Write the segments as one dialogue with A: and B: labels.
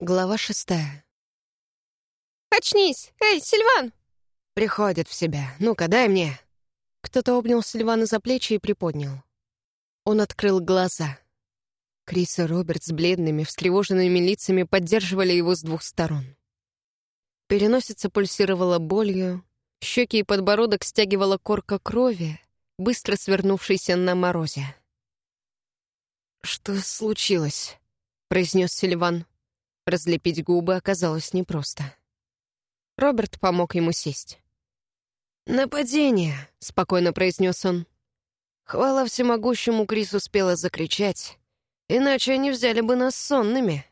A: Глава шестая.
B: «Очнись! Эй, Сильван!»
A: Приходит в себя. «Ну-ка, дай мне!» Кто-то обнял Сильвана за плечи и приподнял. Он открыл глаза. Крис и Роберт с бледными, встревоженными лицами поддерживали его с двух сторон. Переносица пульсировала болью, щеки и подбородок стягивала корка крови, быстро свернувшейся на морозе. «Что случилось?» — произнес Сильван. Разлепить губы оказалось непросто. Роберт помог ему сесть. «Нападение», — спокойно произнес он. Хвала всемогущему, Крис успела закричать. Иначе они взяли бы нас сонными.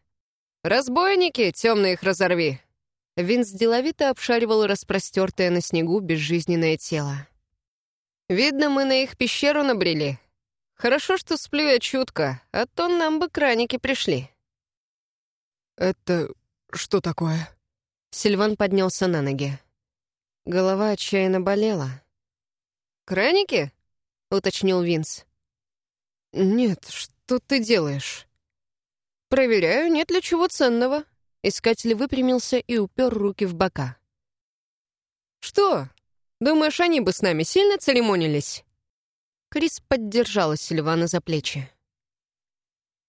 A: «Разбойники, темные их разорви!» Винс деловито обшаривал распростертое на снегу безжизненное тело. «Видно, мы на их пещеру набрели. Хорошо, что сплю я чутко, а то нам бы краники пришли».
C: «Это что такое?»
A: Сильван поднялся на ноги. Голова отчаянно болела.
B: «Краники?» — уточнил Винс.
A: «Нет, что ты делаешь?»
B: «Проверяю, нет ли чего ценного».
A: Искатель выпрямился и упер руки в бока.
B: «Что? Думаешь, они бы с нами сильно церемонились?»
A: Крис поддержала Сильвана за плечи.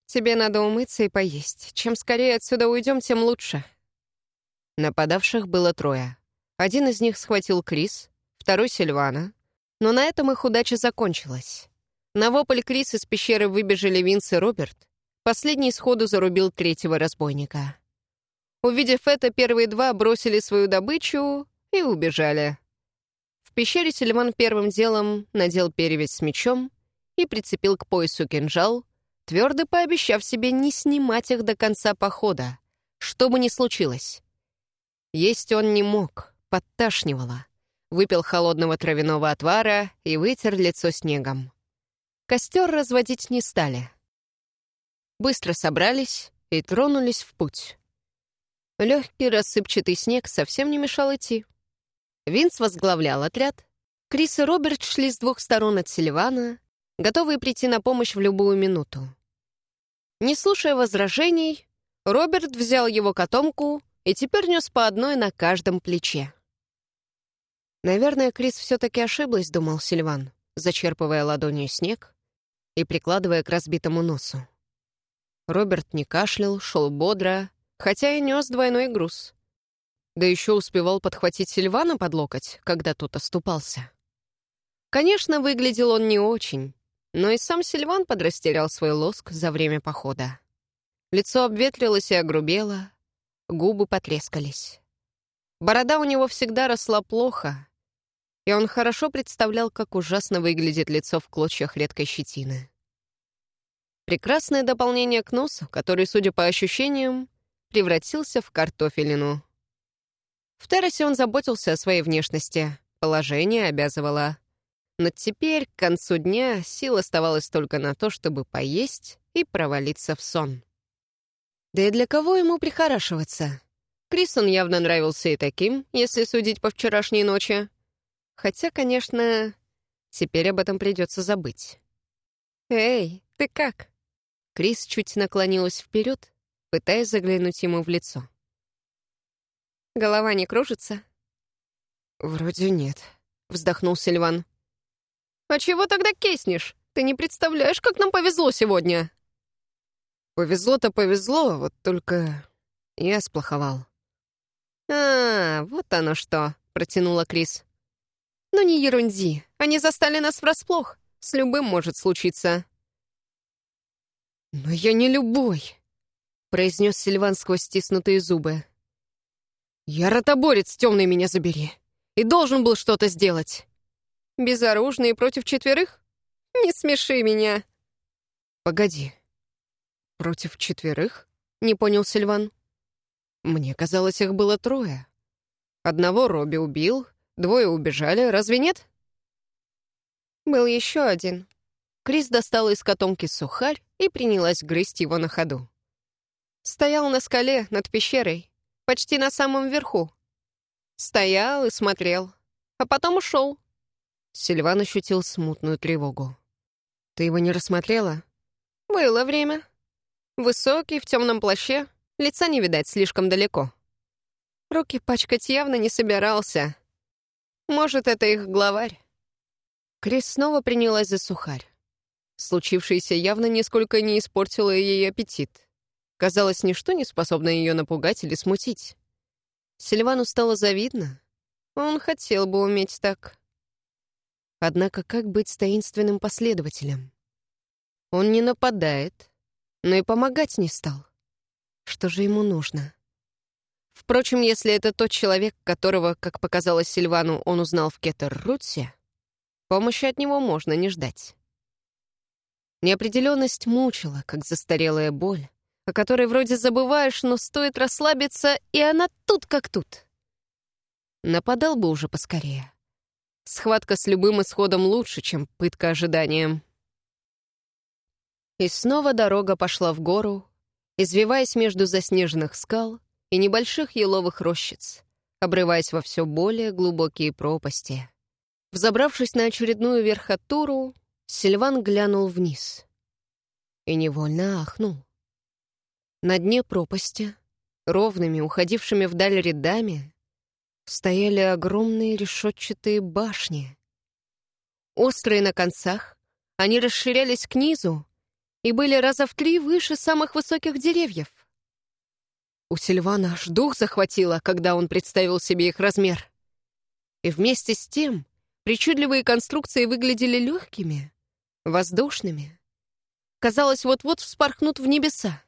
B: «Тебе надо умыться и поесть. Чем скорее отсюда уйдем, тем лучше».
A: Нападавших было трое. Один из них схватил Крис, второй — Сильвана. Но на этом их удача закончилась. На вопль Крис из пещеры выбежали Винс и Роберт. Последний сходу зарубил третьего разбойника. Увидев это, первые два бросили свою добычу и убежали. В пещере Сильван первым делом надел перевязь с мечом и прицепил к поясу кинжал, твердо пообещав себе не снимать их до конца похода, что бы ни случилось. Есть он не мог, подташнивало. Выпил холодного травяного отвара и вытер лицо снегом. Костер разводить не стали. Быстро собрались и тронулись в путь. Легкий рассыпчатый снег совсем не мешал идти. Винс возглавлял отряд. Крис и Роберт шли с двух сторон от Сильвана, готовые прийти на помощь в любую минуту. Не слушая возражений, Роберт взял его котомку и теперь нес по одной на каждом плече. Наверное, Крис все-таки ошиблась, думал Сильван, зачерпывая ладонью снег и прикладывая к разбитому носу. Роберт не кашлял, шел бодро, хотя и нес двойной груз. Да еще успевал подхватить Сильвана под локоть, когда тот оступался. Конечно, выглядел он не очень, но и сам Сильван подрастерял свой лоск за время похода. Лицо обветрилось и огрубело, губы потрескались. Борода у него всегда росла плохо, и он хорошо представлял, как ужасно выглядит лицо в клочьях редкой щетины. Прекрасное дополнение к носу, который, судя по ощущениям, превратился в картофелину. В террасе он заботился о своей внешности, положение обязывало. Но теперь, к концу дня, сил оставалось только на то, чтобы поесть и провалиться в сон. Да и для кого ему прихорашиваться? Крис явно нравился и таким, если судить по вчерашней ночи. Хотя, конечно, теперь об этом придется забыть. «Эй, ты как?» Крис чуть наклонилась вперед, пытаясь заглянуть ему в лицо. «Голова не кружится?» «Вроде нет», — вздохнул Сильван.
B: «А чего тогда киснешь? Ты не представляешь, как нам повезло сегодня!»
A: «Повезло-то повезло, вот только я сплоховал».
B: «А, вот оно что», — протянула Крис. «Ну не ерунди, они застали нас врасплох. С любым может случиться».
A: «Но я не любой», — произнес Сильван сквозь стиснутые зубы. «Я ротоборец, темный меня забери, и должен был что-то сделать».
B: Безоружные против четверых? Не смеши меня.
A: Погоди. Против четверых? Не понял Сильван. Мне казалось, их было трое. Одного Робби убил, двое убежали, разве нет?
B: Был еще один.
A: Крис достала из котомки сухарь и принялась грызть его на ходу.
B: Стоял на скале над пещерой, почти на самом верху. Стоял и смотрел, а потом ушел.
A: Сильван ощутил смутную тревогу. «Ты его не рассмотрела?»
B: «Было время. Высокий, в темном плаще,
A: лица не видать слишком далеко. Руки пачкать явно не собирался. Может, это их главарь. Крис снова принялась за сухарь. Случившееся явно нисколько не испортило ей аппетит. Казалось, ничто не способно ее напугать или смутить. Сильвану стало завидно. Он хотел бы уметь так. Однако как быть с таинственным последователем? Он не нападает, но и помогать не стал. Что же ему нужно? Впрочем, если это тот человек, которого, как показалось Сильвану, он узнал в Кетер-Рутсе, помощи от него можно не ждать. Неопределенность мучила, как застарелая боль, о которой вроде забываешь, но стоит расслабиться, и она тут как тут. Нападал бы уже поскорее. Схватка с любым исходом лучше, чем пытка ожиданием. И снова дорога пошла в гору, извиваясь между заснеженных скал и небольших еловых рощиц, обрываясь во все более глубокие пропасти. Взобравшись на очередную верхотуру, Сильван глянул вниз и невольно ахнул. На дне пропасти, ровными, уходившими вдаль рядами, стояли огромные решетчатые башни. Острые на концах, они расширялись к низу и были раза в три выше самых высоких деревьев. У Сильвана аж дух захватило, когда он представил себе их размер. И вместе с тем причудливые конструкции выглядели легкими, воздушными. Казалось, вот-вот вспорхнут в небеса.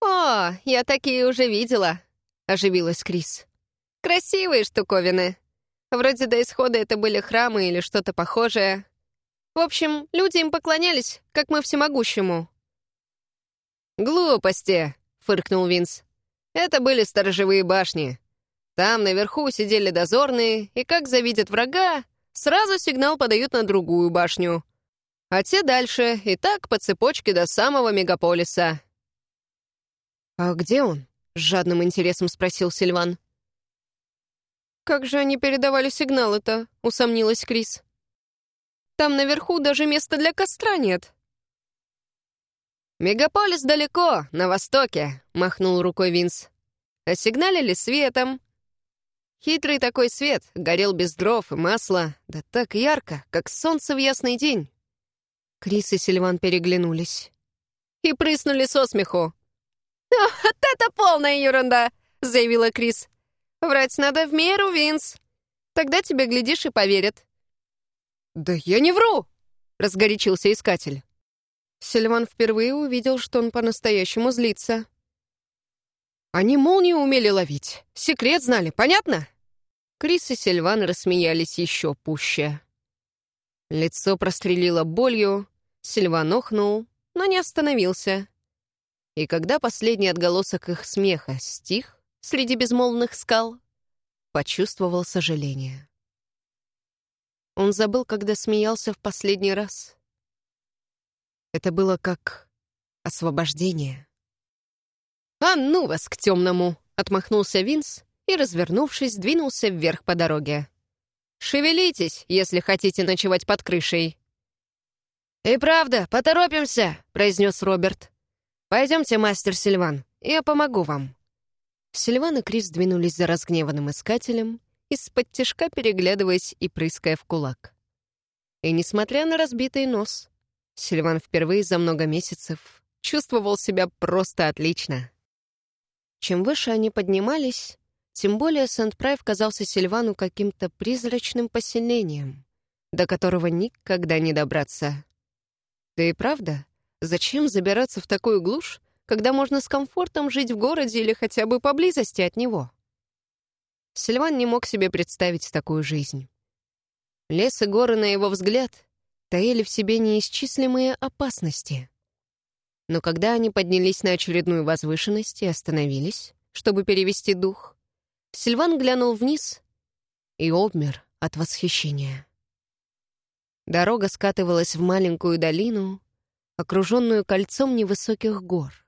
B: «О, я такие уже видела», — оживилась Крис. «Красивые штуковины. Вроде до исхода это были храмы или что-то похожее. В общем, люди им поклонялись, как мы всемогущему».
A: «Глупости», — фыркнул Винс. «Это были сторожевые башни. Там наверху сидели дозорные, и как завидят врага, сразу сигнал подают на другую башню. А те дальше, и так по цепочке до самого мегаполиса. «А где он?» — с жадным интересом спросил Сильван.
B: «Как же они передавали сигналы-то?» — усомнилась Крис. «Там наверху даже места для костра нет».
A: «Мегаполис далеко, на востоке», — махнул рукой Винс. «Осигналили светом. Хитрый такой свет, горел без дров и масла, да так ярко, как солнце в ясный день». Крис и Сильван переглянулись.
B: «И прыснули со смеху», «Вот это полная ерунда!» — заявила Крис. «Врать надо в меру, Винс. Тогда тебе, глядишь, и поверят».
A: «Да я не вру!» — разгорячился искатель.
B: Сильван впервые увидел, что он по-настоящему злится.
A: «Они молнию умели ловить. Секрет знали, понятно?» Крис и Сильван рассмеялись еще пуще. Лицо прострелило болью, Сильван охнул, но не остановился. И когда последний отголосок их смеха стих среди безмолвных скал, почувствовал сожаление. Он забыл, когда смеялся в последний раз. Это было как освобождение. «А ну вас к темному!» — отмахнулся Винс и, развернувшись, двинулся вверх по дороге. «Шевелитесь, если хотите ночевать под крышей!» «И правда, поторопимся!» — произнес Роберт. «Пойдемте, мастер Сильван, я помогу вам». Сильван и Крис двинулись за разгневанным искателем, из-под тяжка переглядываясь и прыская в кулак. И несмотря на разбитый нос, Сильван впервые за много месяцев чувствовал себя просто отлично. Чем выше они поднимались, тем более Сент-Прайв казался Сильвану каким-то призрачным поселением, до которого никогда не добраться. Да и правда, Зачем забираться в такую глушь, когда можно с комфортом жить в городе или хотя бы поблизости от него? Сильван не мог себе представить такую жизнь. Лес и горы, на его взгляд, таили в себе неисчислимые опасности. Но когда они поднялись на очередную возвышенность и остановились, чтобы перевести дух, Сильван глянул вниз и обмер от восхищения. Дорога скатывалась в маленькую долину, окруженную кольцом невысоких гор.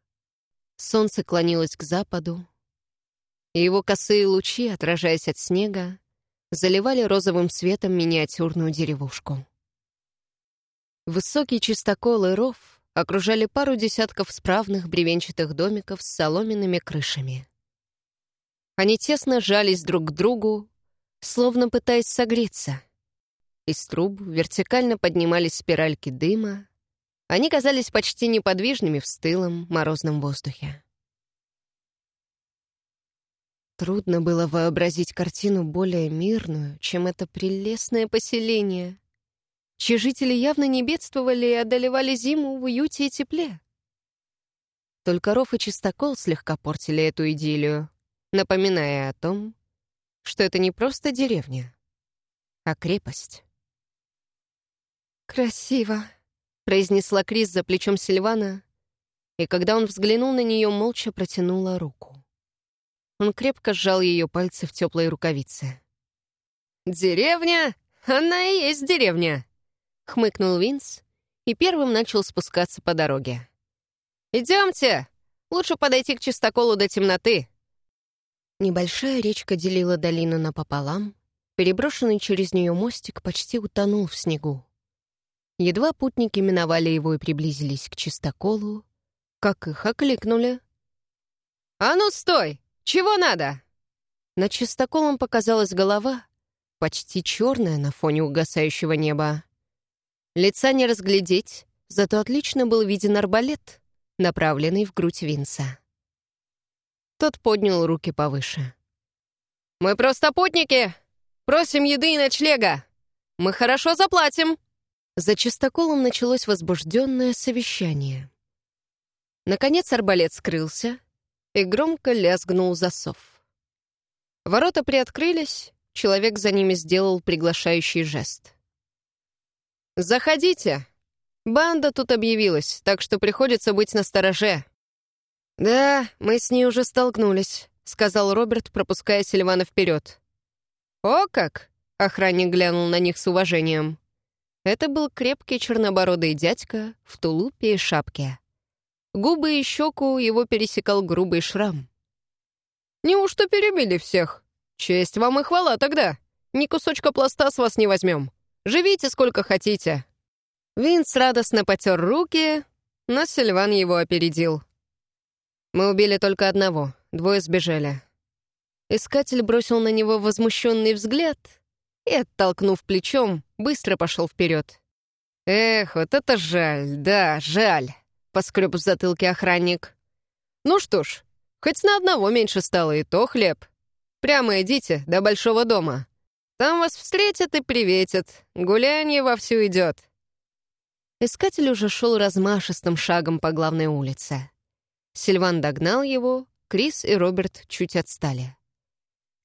A: Солнце клонилось к западу, и его косые лучи, отражаясь от снега, заливали розовым светом миниатюрную деревушку. Высокий чистокол и ров окружали пару десятков справных бревенчатых домиков с соломенными крышами. Они тесно жались друг к другу, словно пытаясь согреться. Из труб вертикально поднимались спиральки дыма. Они казались почти неподвижными в стылом, морозном воздухе. Трудно было вообразить картину более мирную, чем это прелестное поселение, чьи жители явно не бедствовали и одолевали зиму в уюте и тепле. Только ров и чистокол слегка портили эту идиллию, напоминая о том, что это не просто деревня, а крепость. «Красиво», — произнесла Крис за плечом Сильвана, и когда он взглянул на нее, молча протянула руку. Он крепко сжал ее пальцы в теплой рукавице. «Деревня? Она и есть деревня!» — хмыкнул Винс и первым начал спускаться по дороге. «Идемте! Лучше подойти к чистоколу до темноты!» Небольшая речка делила долину напополам, переброшенный через нее мостик почти утонул в снегу. Едва путники миновали его и приблизились к чистоколу, как их окликнули. «А ну, стой! «Чего надо?» Над чистоколом показалась голова, почти черная на фоне угасающего неба. Лица не разглядеть, зато отлично был виден арбалет, направленный в грудь Винса. Тот поднял руки повыше. «Мы просто путники! Просим еды и ночлега! Мы хорошо заплатим!» За чистоколом началось возбужденное совещание. Наконец арбалет скрылся, и громко лязгнул засов. Ворота приоткрылись, человек за ними сделал приглашающий жест. «Заходите! Банда тут объявилась, так что приходится быть настороже». «Да, мы с ней уже столкнулись», — сказал Роберт, пропуская Сильвана вперед. «О как!» — охранник глянул на них с уважением. Это был крепкий чернобородый дядька в тулупе и шапке. Губы и щеку его пересекал грубый шрам. «Неужто перебили всех? Честь вам и хвала тогда. Ни кусочка пласта с вас не возьмем. Живите сколько хотите». Винс радостно потер руки, но Сильван его опередил. «Мы убили только одного, двое сбежали». Искатель бросил на него возмущенный взгляд и, оттолкнув плечом, быстро пошел вперед. «Эх, вот это жаль, да, жаль» поскреб в затылке охранник. «Ну что ж, хоть на одного меньше стало, и то хлеб. Прямо идите до большого дома. Там вас встретят и приветят. Гуляние вовсю идет». Искатель уже шел размашистым шагом по главной улице. Сильван догнал его, Крис и Роберт чуть отстали.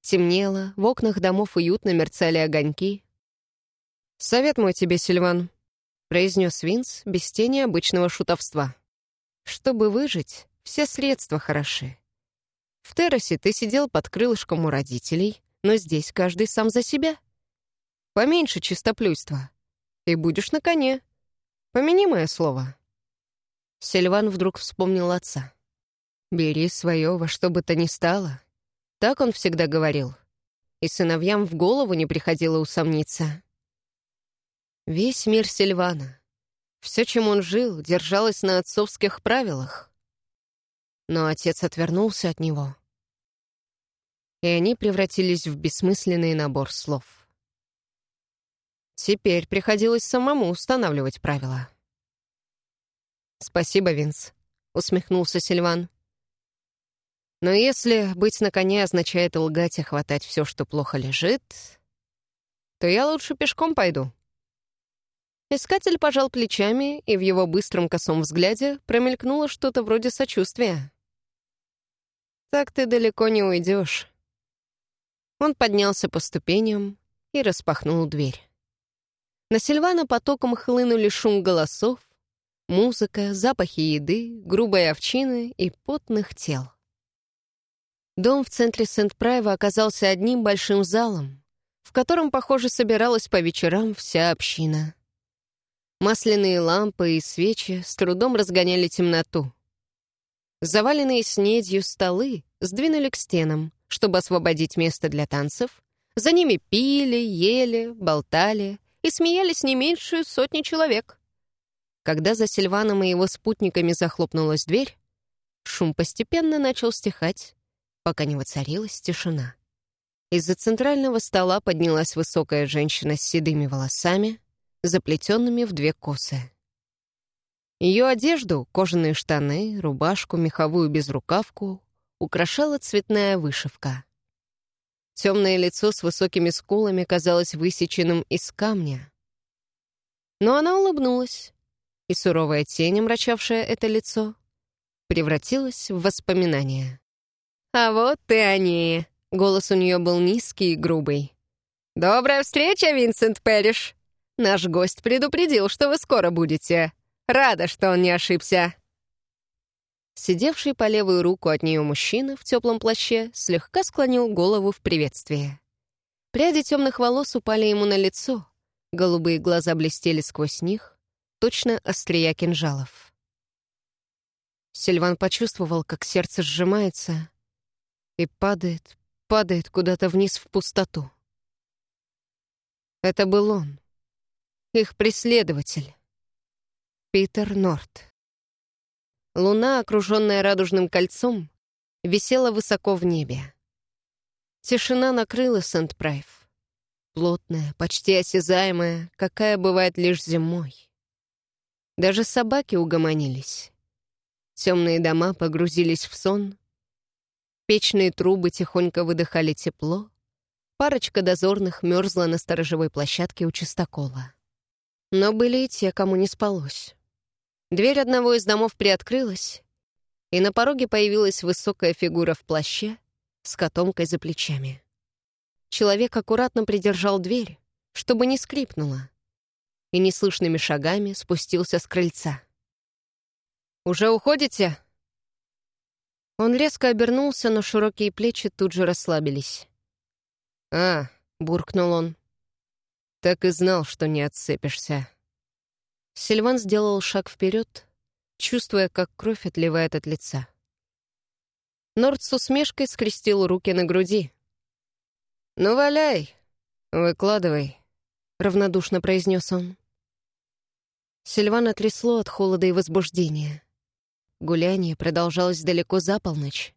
A: Темнело, в окнах домов уютно мерцали огоньки. «Совет мой тебе, Сильван», — произнес Винс без тени обычного шутовства. Чтобы выжить, все средства хороши. В террасе ты сидел под крылышком у родителей, но здесь каждый сам за себя. Поменьше чистоплюйства. И будешь на коне. Помяни мое слово. Сильван вдруг вспомнил отца. «Бери свое во что бы то ни стало». Так он всегда говорил. И сыновьям в голову не приходило усомниться. Весь мир Сильвана, все, чем он жил, держалось на отцовских правилах. Но отец отвернулся от него. И они превратились в бессмысленный набор слов. Теперь приходилось самому устанавливать правила. «Спасибо, Винс», — усмехнулся Сильван. «Но если быть на коне означает лгать и хватать все, что плохо лежит, то я лучше пешком пойду». Искатель пожал плечами, и в его быстром косом взгляде промелькнуло что-то вроде сочувствия. «Так ты далеко не уйдешь». Он поднялся по ступеням и распахнул дверь. На Сильвана потоком хлынули шум голосов, музыка, запахи еды, грубой овчины и потных тел. Дом в центре Сент-Прайва оказался одним большим залом, в котором, похоже, собиралась по вечерам вся община. Масляные лампы и свечи с трудом разгоняли темноту. Заваленные снедью столы сдвинули к стенам, чтобы освободить место для танцев. За ними пили, ели, болтали и смеялись не меньше сотни человек. Когда за Сильваном и его спутниками захлопнулась дверь, шум постепенно начал стихать, пока не воцарилась тишина. Из-за центрального стола поднялась высокая женщина с седыми волосами, заплетенными в две косы. Ее одежду, кожаные штаны, рубашку, меховую безрукавку украшала цветная вышивка. Темное лицо с высокими скулами казалось высеченным из камня. Но она улыбнулась, и суровая тень, омрачавшая это лицо, превратилась в воспоминание. «А вот ты они!» — голос у нее был низкий и грубый. «Добрая встреча, Винсент Перриш! Наш гость предупредил, что вы скоро будете. Рада, что он не ошибся!» Сидевший по левую руку от нее мужчина в теплом плаще слегка склонил голову в приветствие. Пряди темных волос упали ему на лицо, голубые глаза блестели сквозь них, точно острия кинжалов. Сильван почувствовал, как сердце сжимается и падает, падает куда-то вниз в пустоту. Это был он, их преследователь, Питер Норт. Луна, окруженная радужным кольцом, висела высоко в небе. Тишина накрыла Сент-Прайв. Плотная, почти осязаемая, какая бывает лишь зимой. Даже собаки угомонились. Темные дома погрузились в сон. Печные трубы тихонько выдыхали тепло. Парочка дозорных мерзла на сторожевой площадке у чистокола. Но были и те, кому не спалось. Дверь одного из домов приоткрылась, и на пороге появилась высокая фигура в плаще с котомкой за плечами. Человек аккуратно придержал дверь, чтобы не скрипнула, и неслышными шагами спустился с крыльца. «Уже уходите?» Он резко обернулся, но широкие плечи тут же расслабились. «А», — буркнул он, — «так и знал, что не отцепишься». Сильван сделал шаг вперед, чувствуя, как кровь отливает от лица. Норд с усмешкой скрестил руки на груди. «Ну, валяй, выкладывай», — равнодушно произнес он. Сильвана трясло от холода и возбуждения. Гуляние продолжалось далеко за полночь,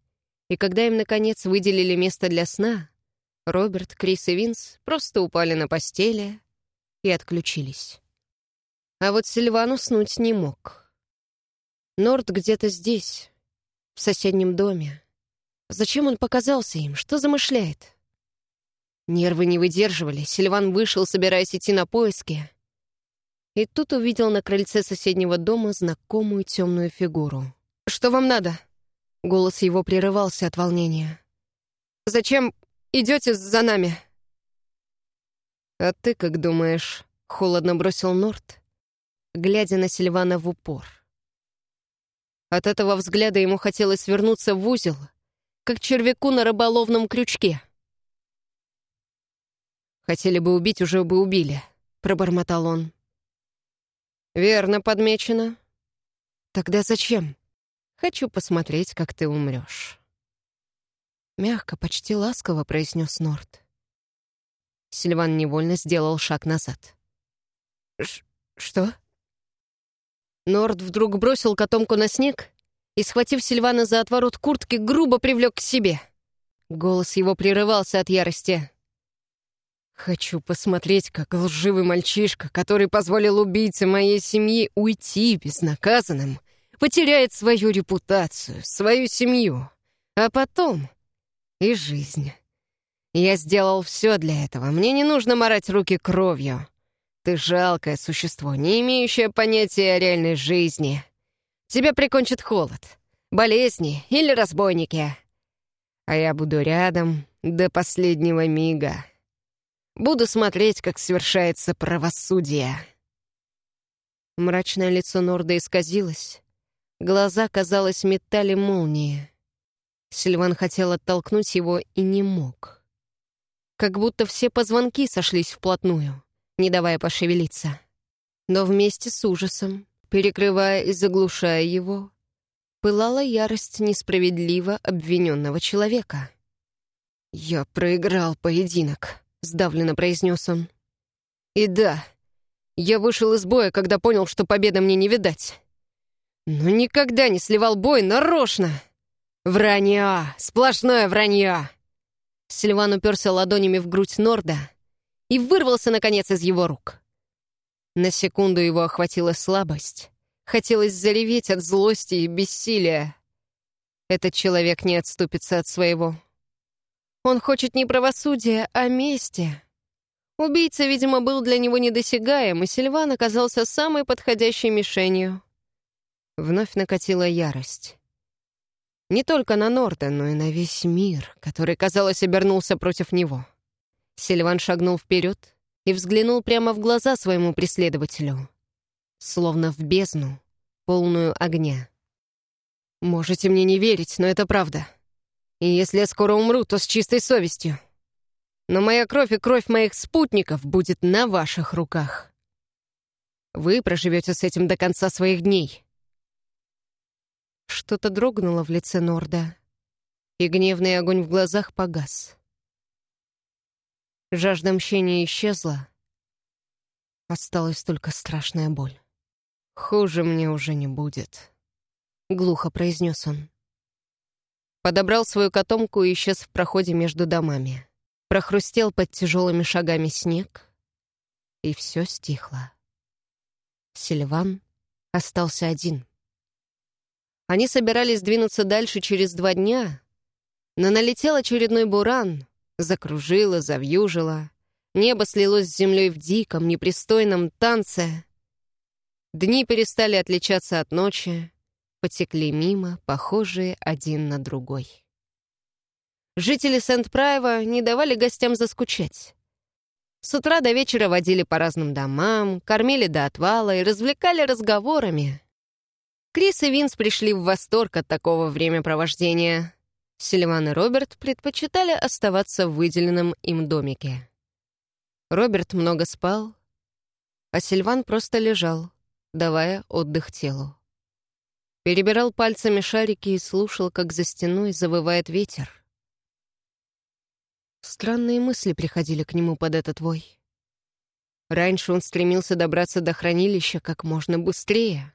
A: и когда им, наконец, выделили место для сна, Роберт, Крис и Винс просто упали на постели и отключились. А вот Сильван уснуть не мог. Норд где-то здесь, в соседнем доме. Зачем он показался им? Что замышляет? Нервы не выдерживали. Сильван вышел, собираясь идти на поиски. И тут увидел на крыльце соседнего дома знакомую темную фигуру. «Что вам надо?» Голос его прерывался от волнения. «Зачем идете за нами?» «А ты как думаешь?» — холодно бросил Норт, глядя на Сильвана в упор. От этого взгляда ему хотелось вернуться в узел, как червяку на рыболовном крючке. «Хотели бы убить, уже бы убили», — пробормотал он. «Верно подмечено. Тогда зачем? Хочу посмотреть, как ты умрешь». Мягко, почти ласково произнес Норт. Сильван невольно сделал шаг назад. Ш «Что?» Норд вдруг бросил котомку на снег и, схватив Сильвана за отворот куртки, грубо привлек к себе. Голос его прерывался от ярости. «Хочу посмотреть, как лживый мальчишка, который позволил убийце моей семьи уйти безнаказанным, потеряет свою репутацию, свою семью, а потом и жизнь. Я сделал все для этого, мне не нужно морать руки кровью. Ты жалкое существо, не имеющее понятия о реальной жизни. Тебя прикончит холод, болезни или разбойники. А я буду рядом до последнего мига. Буду смотреть, как совершается правосудие. Мрачное лицо Норда исказилось. Глаза, казалось, метали молнии. Сильван хотел оттолкнуть его и не мог. Как будто все позвонки сошлись вплотную не давая пошевелиться. Но вместе с ужасом, перекрывая и заглушая его, пылала ярость несправедливо обвиненного человека. «Я проиграл поединок», — сдавленно произнес он. «И да, Я вышел из боя, когда понял, что победа мне не видать. Но никогда не сливал бой нарочно. Вранье! Сплошное вранье!» Сильван уперся ладонями в грудь Норда и вырвался, наконец, из его рук. На секунду его охватила слабость. Хотелось зареветь от злости и бессилия. Этот человек не отступится от своего. Он хочет не правосудия, а мести. Убийца, видимо, был для него недосягаем, и Сильван оказался самой подходящей мишенью. Вновь накатила ярость. Не только на Норда, но и на весь мир, который, казалось, обернулся против него. Сильван шагнул вперед и взглянул прямо в глаза своему преследователю, словно в бездну, полную огня. «Можете мне не верить, но это правда. И если я скоро умру, то с чистой совестью. Но моя кровь и кровь моих спутников будет на ваших руках. Вы проживете с этим до конца своих дней». Что-то дрогнуло в лице Норда, и гневный огонь в глазах погас. Жажда мщения исчезла, осталась только страшная боль. «Хуже мне уже не будет», — глухо произнес он. Подобрал свою котомку и исчез в проходе между домами. Прохрустел под тяжелыми шагами снег, и все стихло. Сильван остался один — они собирались двинуться дальше через два дня, но налетел очередной буран, закружило, завьюжило. Небо слилось с землей в диком, непристойном танце. Дни перестали отличаться от ночи, потекли мимо, похожие один на другой. Жители Сент-Прайва не давали гостям заскучать. С утра до вечера водили по разным домам, кормили до отвала и развлекали разговорами, Крис и Винс пришли в восторг от такого времяпровождения. Сильван и Роберт предпочитали оставаться в выделенном им домике. Роберт много спал, а Сильван просто лежал, давая отдых телу. Перебирал пальцами шарики и слушал, как за стеной завывает ветер. Странные мысли приходили к нему под этот вой. Раньше он стремился добраться до хранилища как можно быстрее.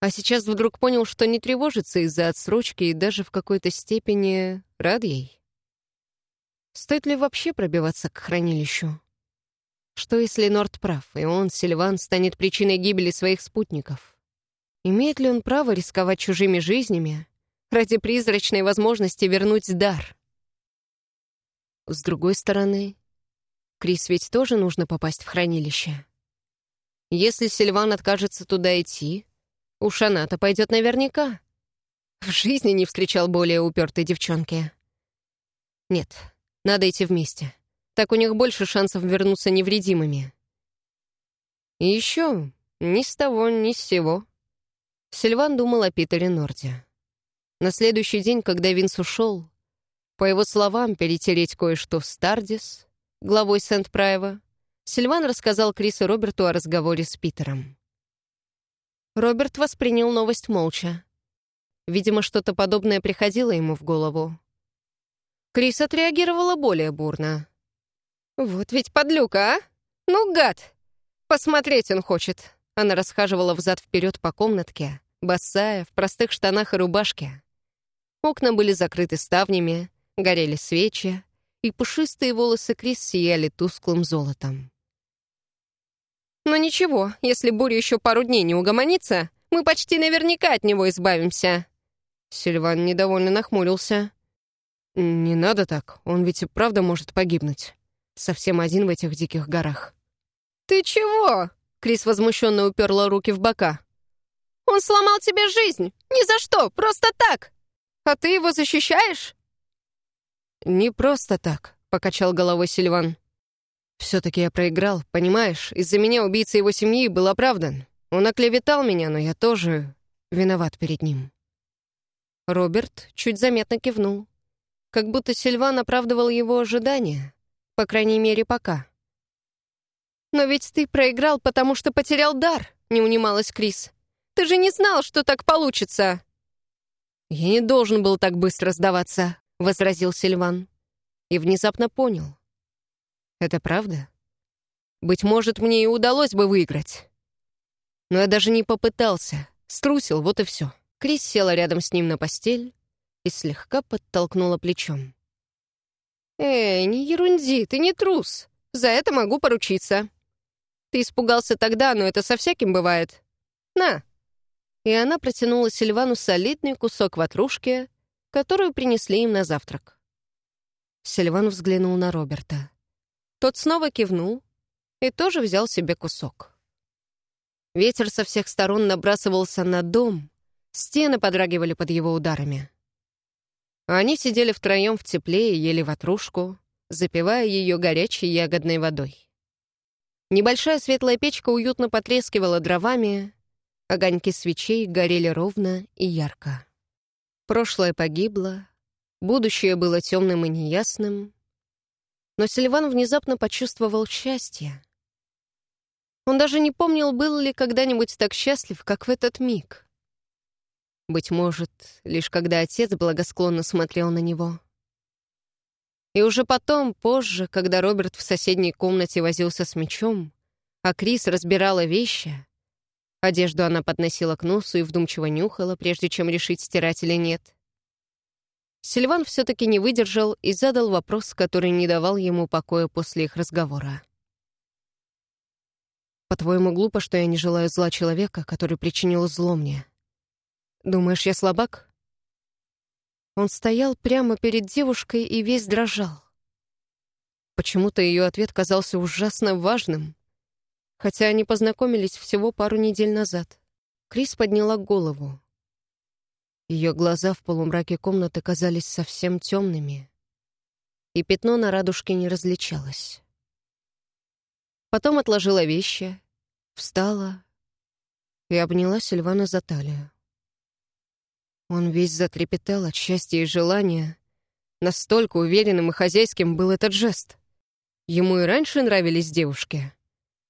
A: А сейчас вдруг понял, что не тревожится из-за отсрочки и даже в какой-то степени рад ей. Стоит ли вообще пробиваться к хранилищу? Что если Норд прав, и он, Сильван, станет причиной гибели своих спутников? Имеет ли он право рисковать чужими жизнями ради призрачной возможности вернуть дар? С другой стороны, Крис ведь тоже нужно попасть в хранилище. Если Сильван откажется туда идти, Уж она-то пойдет наверняка. В жизни не встречал более упертой девчонки. Нет, надо идти вместе. Так у них больше шансов вернуться невредимыми. И еще ни с того, ни с сего. Сильван думал о Питере Норде. На следующий день, когда Винс ушел, по его словам, перетереть кое-что в Стардис, главой Сент-Прайва, Сильван рассказал Крису Роберту о разговоре с Питером. Роберт воспринял новость молча. Видимо, что-то подобное приходило ему в голову. Крис отреагировала более бурно. «Вот ведь подлюка, а? Ну, гад! Посмотреть он хочет!» Она расхаживала взад-вперед по комнатке, босая, в простых штанах и рубашке. Окна были закрыты ставнями, горели свечи, и пушистые волосы Крис сияли тусклым золотом. Но ничего, если буря еще пару дней не угомонится, мы почти наверняка от него избавимся». Сильван недовольно нахмурился. «Не надо так, он ведь и правда может погибнуть. Совсем один в этих диких горах». «Ты чего?» — Крис возмущенно уперла руки в бока. «Он сломал тебе жизнь! Ни за что! Просто так! А ты его защищаешь?» «Не просто так», — покачал головой Сильван. Все-таки я проиграл, понимаешь? Из-за меня убийца его семьи был оправдан. Он оклеветал меня, но я тоже виноват перед ним. Роберт чуть заметно кивнул. Как будто Сильван оправдывал его ожидания. По крайней мере, пока. «Но ведь ты проиграл, потому что потерял дар», — не унималась Крис. «Ты же не знал, что так получится!» «Я не должен был так быстро сдаваться», — возразил Сильван. И внезапно понял. Это правда? быть может, мне и удалось бы выиграть. Но я даже не попытался, струсил, вот и все. Крис села рядом с ним на постель и слегка подтолкнула плечом. «Эй, не ерунди, ты не трус. За это могу поручиться. Ты испугался тогда, но это со всяким бывает. На!» И она протянула Сильвану солидный кусок ватрушки, которую принесли им на завтрак. Сильван взглянул на Роберта. Тот снова кивнул и тоже взял себе кусок. Ветер со всех сторон набрасывался на дом, стены подрагивали под его ударами. Они сидели втроем в тепле и ели ватрушку, запивая ее горячей ягодной водой. Небольшая светлая печка уютно потрескивала дровами, огоньки свечей горели ровно и ярко. Прошлое погибло, будущее было темным и неясным, но Сильван внезапно почувствовал счастье. Он даже не помнил, был ли когда-нибудь так счастлив, как в этот миг. Быть может, лишь когда отец благосклонно смотрел на него. И уже потом, позже, когда Роберт в соседней комнате возился с мечом, а Крис разбирала вещи, одежду она подносила к носу и вдумчиво нюхала, прежде чем решить, стирать или нет. Сильван все-таки не выдержал и задал вопрос, который не давал ему покоя после их разговора. «По-твоему, глупо, что я не желаю зла человека, который причинил зло мне?» Думаешь, я слабак?» Он стоял прямо перед девушкой и весь дрожал. Почему-то ее ответ казался ужасно важным, хотя они познакомились всего пару недель назад. Крис подняла голову. Ее глаза в полумраке комнаты казались совсем темными, и пятно на радужке не различалось. Потом отложила вещи, встала и обняла Сильвана за талию. Он весь затрепетал от счастья и желания. Настолько уверенным и хозяйским был этот жест. Ему и раньше нравились девушки,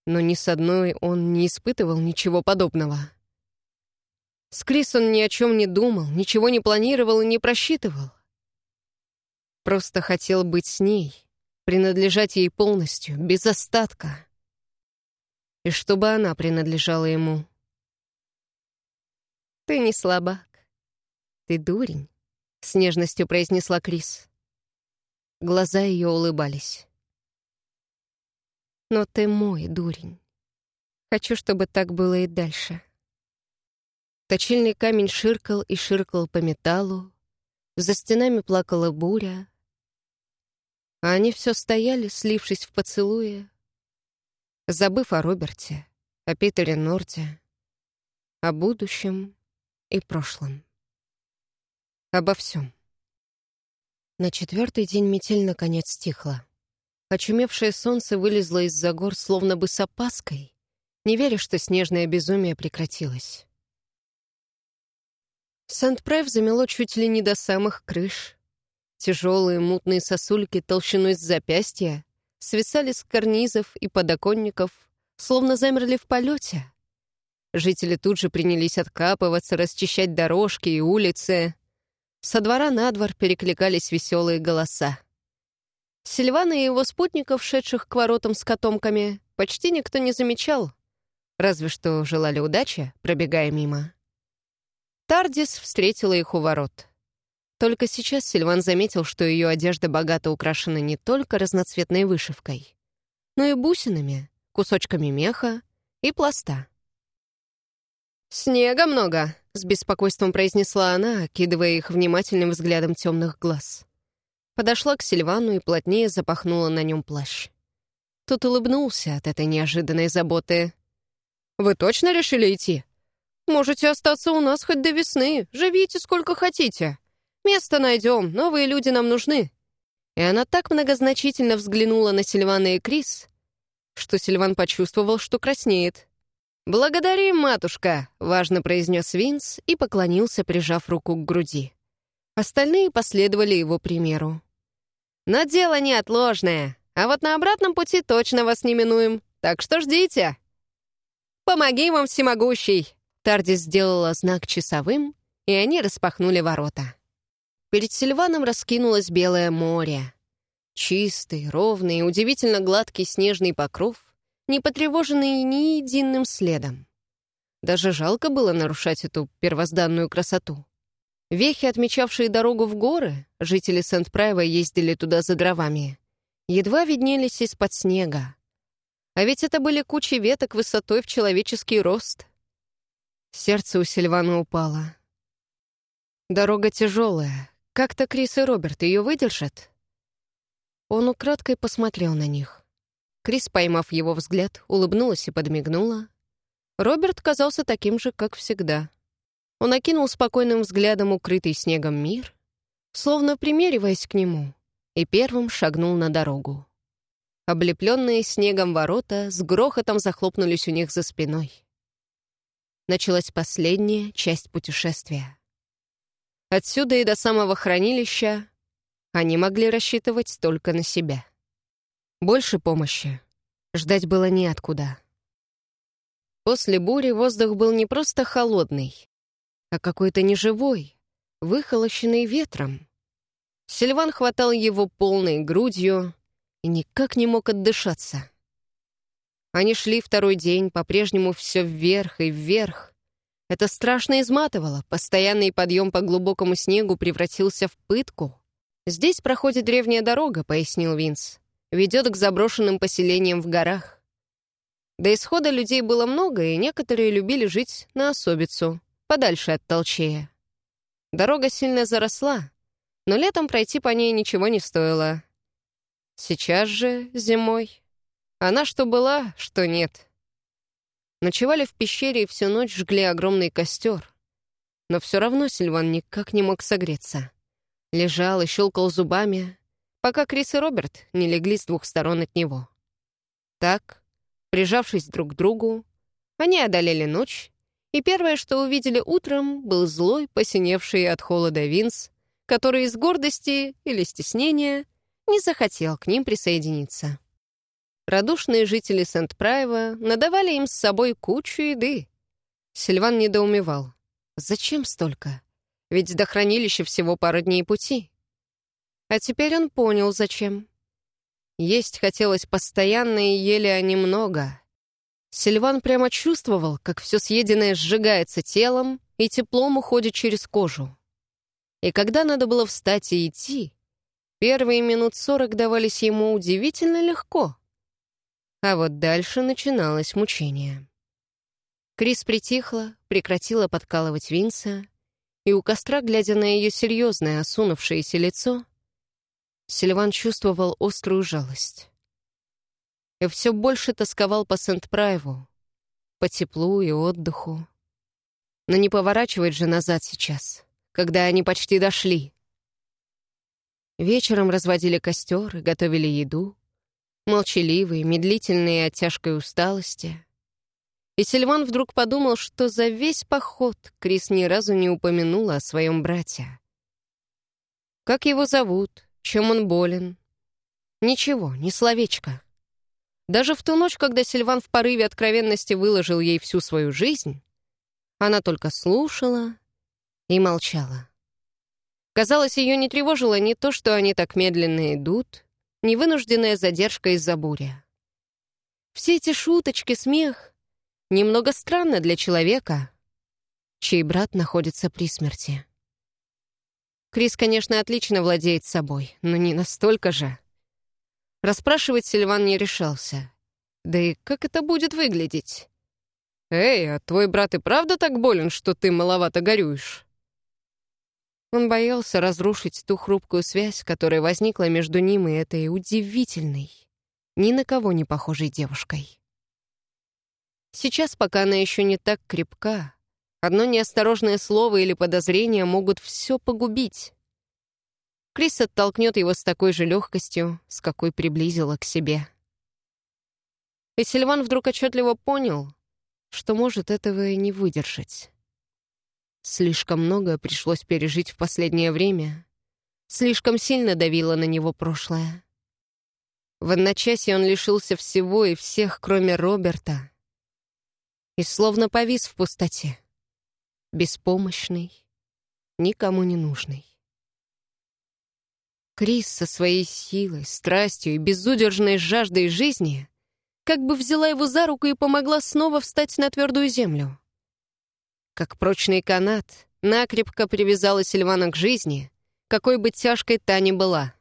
A: но ни с одной он не испытывал ничего подобного. С Крис он ни о чем не думал, ничего не планировал и не просчитывал. Просто хотел быть с ней, принадлежать ей полностью, без остатка. И чтобы она принадлежала ему. «Ты не слабак», «Ты дурень», — с нежностью произнесла Крис. Глаза ее улыбались. «Но ты мой дурень. Хочу, чтобы так было и дальше». Точильный камень ширкал и ширкал по металлу, за стенами плакала буря, а они все стояли, слившись в поцелуе, забыв о Роберте, о Питере Норте, о будущем и прошлом обо всем. На четвертый день метель наконец стихла. Очумевшее солнце вылезло из-за гор словно бы с опаской, не веря, что снежное безумие прекратилось. Сент-Прайв замело чуть ли не до самых крыш. Тяжелые мутные сосульки толщиной с запястья свисали с карнизов и подоконников, словно замерли в полете. Жители тут же принялись откапываться, расчищать дорожки и улицы. Со двора на двор перекликались веселые голоса. Сильвана и его спутников, шедших к воротам с котомками, почти никто не замечал, разве что желали удачи, пробегая мимо. Тардис встретила их у ворот. Только сейчас Сильван заметил, что ее одежда богато украшена не только разноцветной вышивкой, но и бусинами, кусочками меха и пласта. «Снега много», — с беспокойством произнесла она, окидывая их внимательным взглядом темных глаз. Подошла к Сильвану и плотнее запахнула на нем плащ. Тот улыбнулся от этой неожиданной заботы. «Вы точно решили идти? Можете остаться у нас хоть до весны. Живите сколько хотите. Место найдем, новые люди нам нужны». И она так многозначительно взглянула на Сильвана и Крис, что Сильван почувствовал, что краснеет. «Благодарим, матушка», — важно произнес Винс и поклонился, прижав руку к груди. Остальные последовали его примеру. «Но дело неотложное, а вот на обратном пути точно вас не минуем, так что ждите». «Помоги вам, всемогущий!» Тардис сделала знак часовым, и они распахнули ворота. Перед Сильваном раскинулось белое море. Чистый, ровный, удивительно гладкий снежный покров не потревоженные ни единым следом. Даже жалко было нарушать эту первозданную красоту. Вехи, отмечавшие дорогу в горы, жители Сент-Прайва ездили туда за дровами, едва виднелись из-под снега. А ведь это были кучи веток высотой в человеческий рост. Сердце у Сильвана упало. Дорога тяжелая. Как-то Крис и Роберт ее выдержат? Он украдкой посмотрел на них. Крис, поймав его взгляд, улыбнулась и подмигнула. Роберт казался таким же, как всегда. Он окинул спокойным взглядом укрытый снегом мир, словно примериваясь к нему, и первым шагнул на дорогу. Облепленные снегом ворота с грохотом захлопнулись у них за спиной. Началась последняя часть путешествия. Отсюда и до самого хранилища они могли рассчитывать только на себя. Больше помощи ждать было неоткуда. После бури воздух был не просто холодный, а какой-то неживой, выхолощенный ветром. Сильван хватал его полной грудью и никак не мог отдышаться. Они шли второй день, по-прежнему все вверх и вверх. Это страшно изматывало, постоянный подъем по глубокому снегу превратился в пытку. «Здесь проходит древняя дорога», — пояснил Винс ведет к заброшенным поселениям в горах. До исхода людей было много, и некоторые любили жить на особицу, подальше от толчея. Дорога сильно заросла, но летом пройти по ней ничего не стоило. Сейчас же, зимой, она что была, что нет. Ночевали в пещере и всю ночь жгли огромный костер. Но все равно Сильван никак не мог согреться. Лежал и щелкал зубами, пока Крис и Роберт не легли с двух сторон от него. Так, прижавшись друг к другу, они одолели ночь, и первое, что увидели утром, был злой, посиневший от холода Винс, который из гордости или стеснения не захотел к ним присоединиться. Радушные жители Сент-Прайва надавали им с собой кучу еды. Сильван недоумевал. Зачем столько? Ведь до хранилища всего пара дней пути. А теперь он понял, зачем. Есть хотелось постоянно, и ели они много. Сильван прямо чувствовал, как все съеденное сжигается телом и теплом уходит через кожу. И когда надо было встать и идти, первые минут сорок давались ему удивительно легко. А вот дальше начиналось мучение. Крис притихла, прекратила подкалывать Винса, и у костра, глядя на ее серьезное, осунувшееся лицо, Сильван чувствовал острую жалость. И все больше тосковал по Сент-Прайву, по теплу и отдыху. Но не поворачивать же назад сейчас, когда они почти дошли. Вечером разводили костер и готовили еду, молчаливые, медлительные от тяжкой усталости. И Сильван вдруг подумал, что за весь поход Крис ни разу не упомянула о своем брате. Как его зовут, чем он болен. Ничего, ни словечко. Даже в ту ночь, когда Сильван в порыве откровенности выложил ей всю свою жизнь, она только слушала и молчала. Казалось, ее не тревожило ни то, что они так медленно идут, ни вынужденная задержка из-за бури. Все эти шуточки, смех — немного странно для человека, чей брат находится при смерти. Крис, конечно, отлично владеет собой, но не настолько же. Расспрашивать Сильван не решался. Да и как это будет выглядеть? «Эй, а твой брат и правда так болен, что ты маловато горюешь?» Он боялся разрушить ту хрупкую связь, которая возникла между ним и этой удивительной, ни на кого не похожей девушкой. Сейчас, пока она еще не так крепка, Одно неосторожное слово или подозрение могут все погубить. Крис оттолкнет его с такой же легкостью, с какой приблизила к себе. И Сильван вдруг отчетливо понял, что может этого и не выдержать. Слишком многое пришлось пережить в последнее время. Слишком сильно давило на него прошлое. В одночасье он лишился всего и всех, кроме Роберта, и словно повис в пустоте беспомощный, никому не нужный. Крис со своей силой, страстью и безудержной жаждой жизни как бы взяла его за руку и помогла снова встать на твердую землю. Как прочный канат, накрепко привязала Сильвана к жизни, какой бы тяжкой та ни была.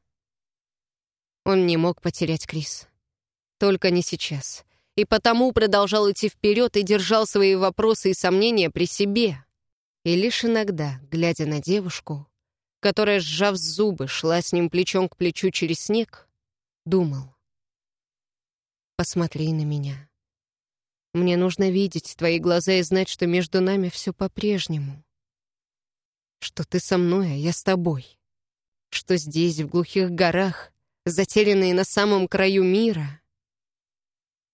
A: Он не мог потерять Крис. Только не сейчас. И потому продолжал идти вперед и держал свои вопросы и сомнения при себе. И лишь иногда, глядя на девушку, которая, сжав зубы, шла с ним плечом к плечу через снег, думал. «Посмотри на меня. Мне нужно видеть твои глаза и знать, что между нами все по-прежнему. Что ты со мной, а я с тобой. Что здесь, в глухих горах, затерянные на самом краю мира,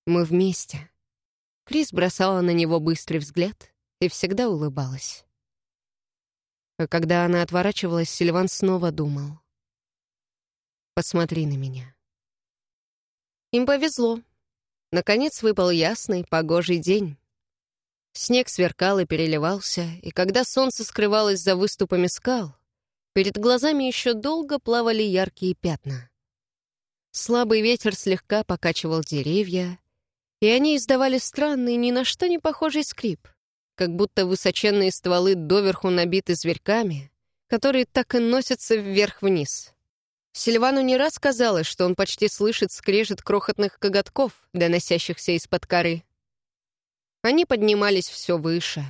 A: мы вместе». Крис бросала на него быстрый взгляд и всегда улыбалась. А когда она отворачивалась, Сильван снова думал. «Посмотри на меня». Им повезло. Наконец выпал ясный, погожий день. Снег сверкал и переливался, и когда солнце скрывалось за выступами скал, перед глазами еще долго плавали яркие пятна. Слабый ветер слегка покачивал деревья, и они издавали странный, ни на что не похожий скрип как будто высоченные стволы доверху набиты зверьками, которые так и носятся вверх-вниз. Сильвану не раз казалось, что он почти слышит скрежет крохотных коготков, доносящихся из-под коры. Они поднимались все выше.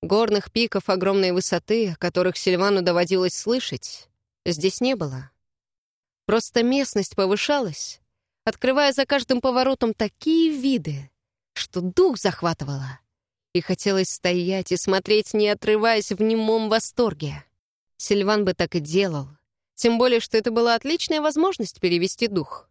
A: Горных пиков огромной высоты, которых Сильвану доводилось слышать, здесь не было. Просто местность повышалась, открывая за каждым поворотом такие виды, что дух захватывало и хотелось стоять и смотреть, не отрываясь в немом восторге. Сильван бы так и делал, тем более, что это была отличная возможность перевести дух.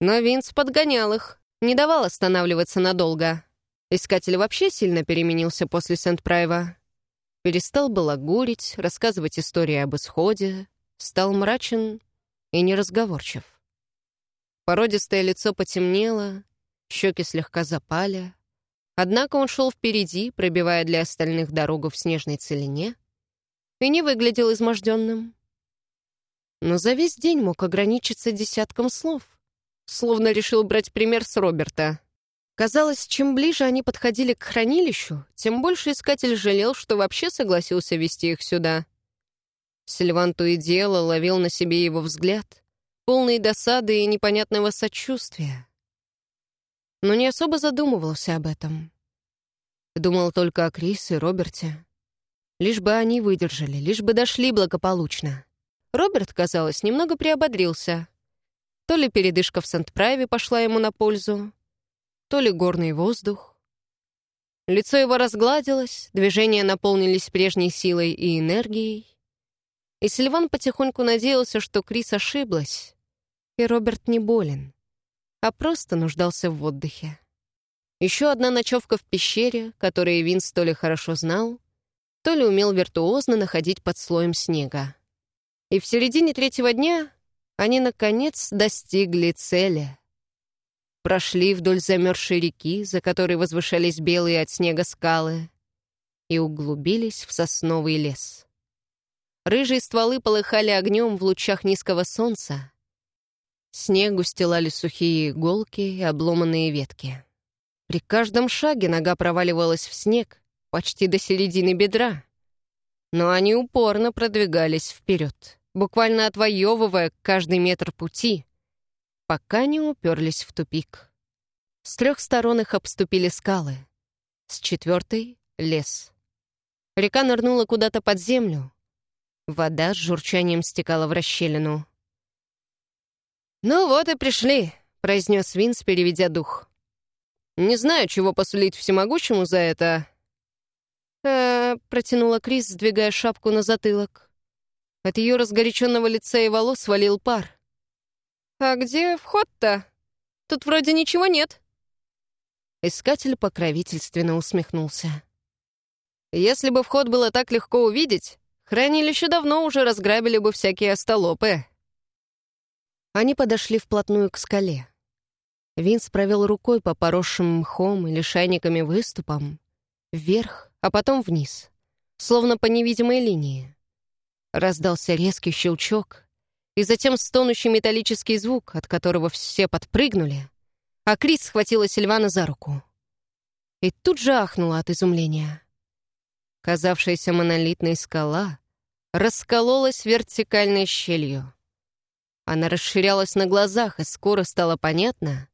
A: Но Винс подгонял их, не давал останавливаться надолго. Искатель вообще сильно переменился после Сент-Прайва. Перестал балагурить, рассказывать истории об исходе, стал мрачен и неразговорчив. Породистое лицо потемнело, щеки слегка запали, Однако он шел впереди, пробивая для остальных дорогу в снежной целине, и не выглядел изможденным. Но за весь день мог ограничиться десятком слов, словно решил брать пример с Роберта. Казалось, чем ближе они подходили к хранилищу, тем больше искатель жалел, что вообще согласился вести их сюда. Сильван то и дело ловил на себе его взгляд, полный досады и непонятного сочувствия но не особо задумывался об этом. Думал только о Крис и Роберте. Лишь бы они выдержали, лишь бы дошли благополучно. Роберт, казалось, немного приободрился. То ли передышка в Сент-Прайве пошла ему на пользу, то ли горный воздух. Лицо его разгладилось, движения наполнились прежней силой и энергией. И Сильван потихоньку надеялся, что Крис ошиблась, и Роберт не болен а просто нуждался в отдыхе. Еще одна ночевка в пещере, которую Винс то ли хорошо знал, то ли умел виртуозно находить под слоем снега. И в середине третьего дня они, наконец, достигли цели. Прошли вдоль замерзшей реки, за которой возвышались белые от снега скалы, и углубились в сосновый лес. Рыжие стволы полыхали огнем в лучах низкого солнца, Снегу стилали сухие иголки и обломанные ветки. При каждом шаге нога проваливалась в снег почти до середины бедра. Но они упорно продвигались вперед, буквально отвоевывая каждый метр пути, пока не уперлись в тупик. С трех сторон их обступили скалы, с четвертой — лес. Река нырнула куда-то под землю. Вода с журчанием стекала в расщелину. «Ну вот и пришли», — произнес Винс, переведя дух. «Не знаю, чего посулить всемогущему за это». «Э, — протянула Крис, сдвигая шапку на затылок. От ее разгоряченного лица и волос валил пар. «А где вход-то? Тут вроде ничего нет». Искатель покровительственно усмехнулся. «Если бы вход было так легко увидеть, хранилище давно уже разграбили бы всякие остолопы». Они подошли вплотную к скале. Винс провел рукой по поросшим мхом или шайниками выступам, вверх, а потом вниз, словно по невидимой линии. Раздался резкий щелчок, и затем стонущий металлический звук, от которого все подпрыгнули, а Крис схватила Сильвана за руку. И тут же ахнула от изумления. Казавшаяся монолитной скала раскололась вертикальной щелью. Она расширялась на глазах, и скоро стало понятно,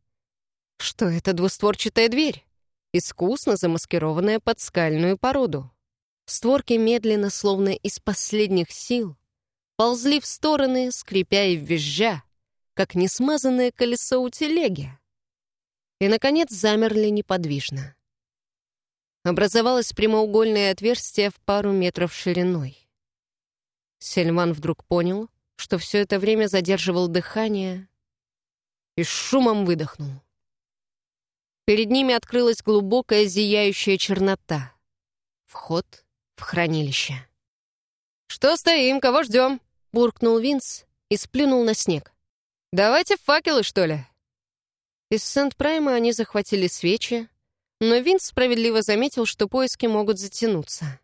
A: что это двустворчатая дверь, искусно замаскированная под скальную породу. Створки медленно, словно из последних сил, ползли в стороны, скрипя и визжа, как несмазанное колесо у телеги. И, наконец, замерли неподвижно. Образовалось прямоугольное отверстие в пару метров шириной. Сельман вдруг понял, что все это время задерживал дыхание и шумом выдохнул. Перед ними открылась глубокая зияющая чернота. Вход в хранилище. «Что стоим, кого ждем?» — буркнул Винс и сплюнул на снег. «Давайте факелы, что ли?» Из Сент-Прайма они захватили свечи, но Винс справедливо заметил, что поиски могут затянуться.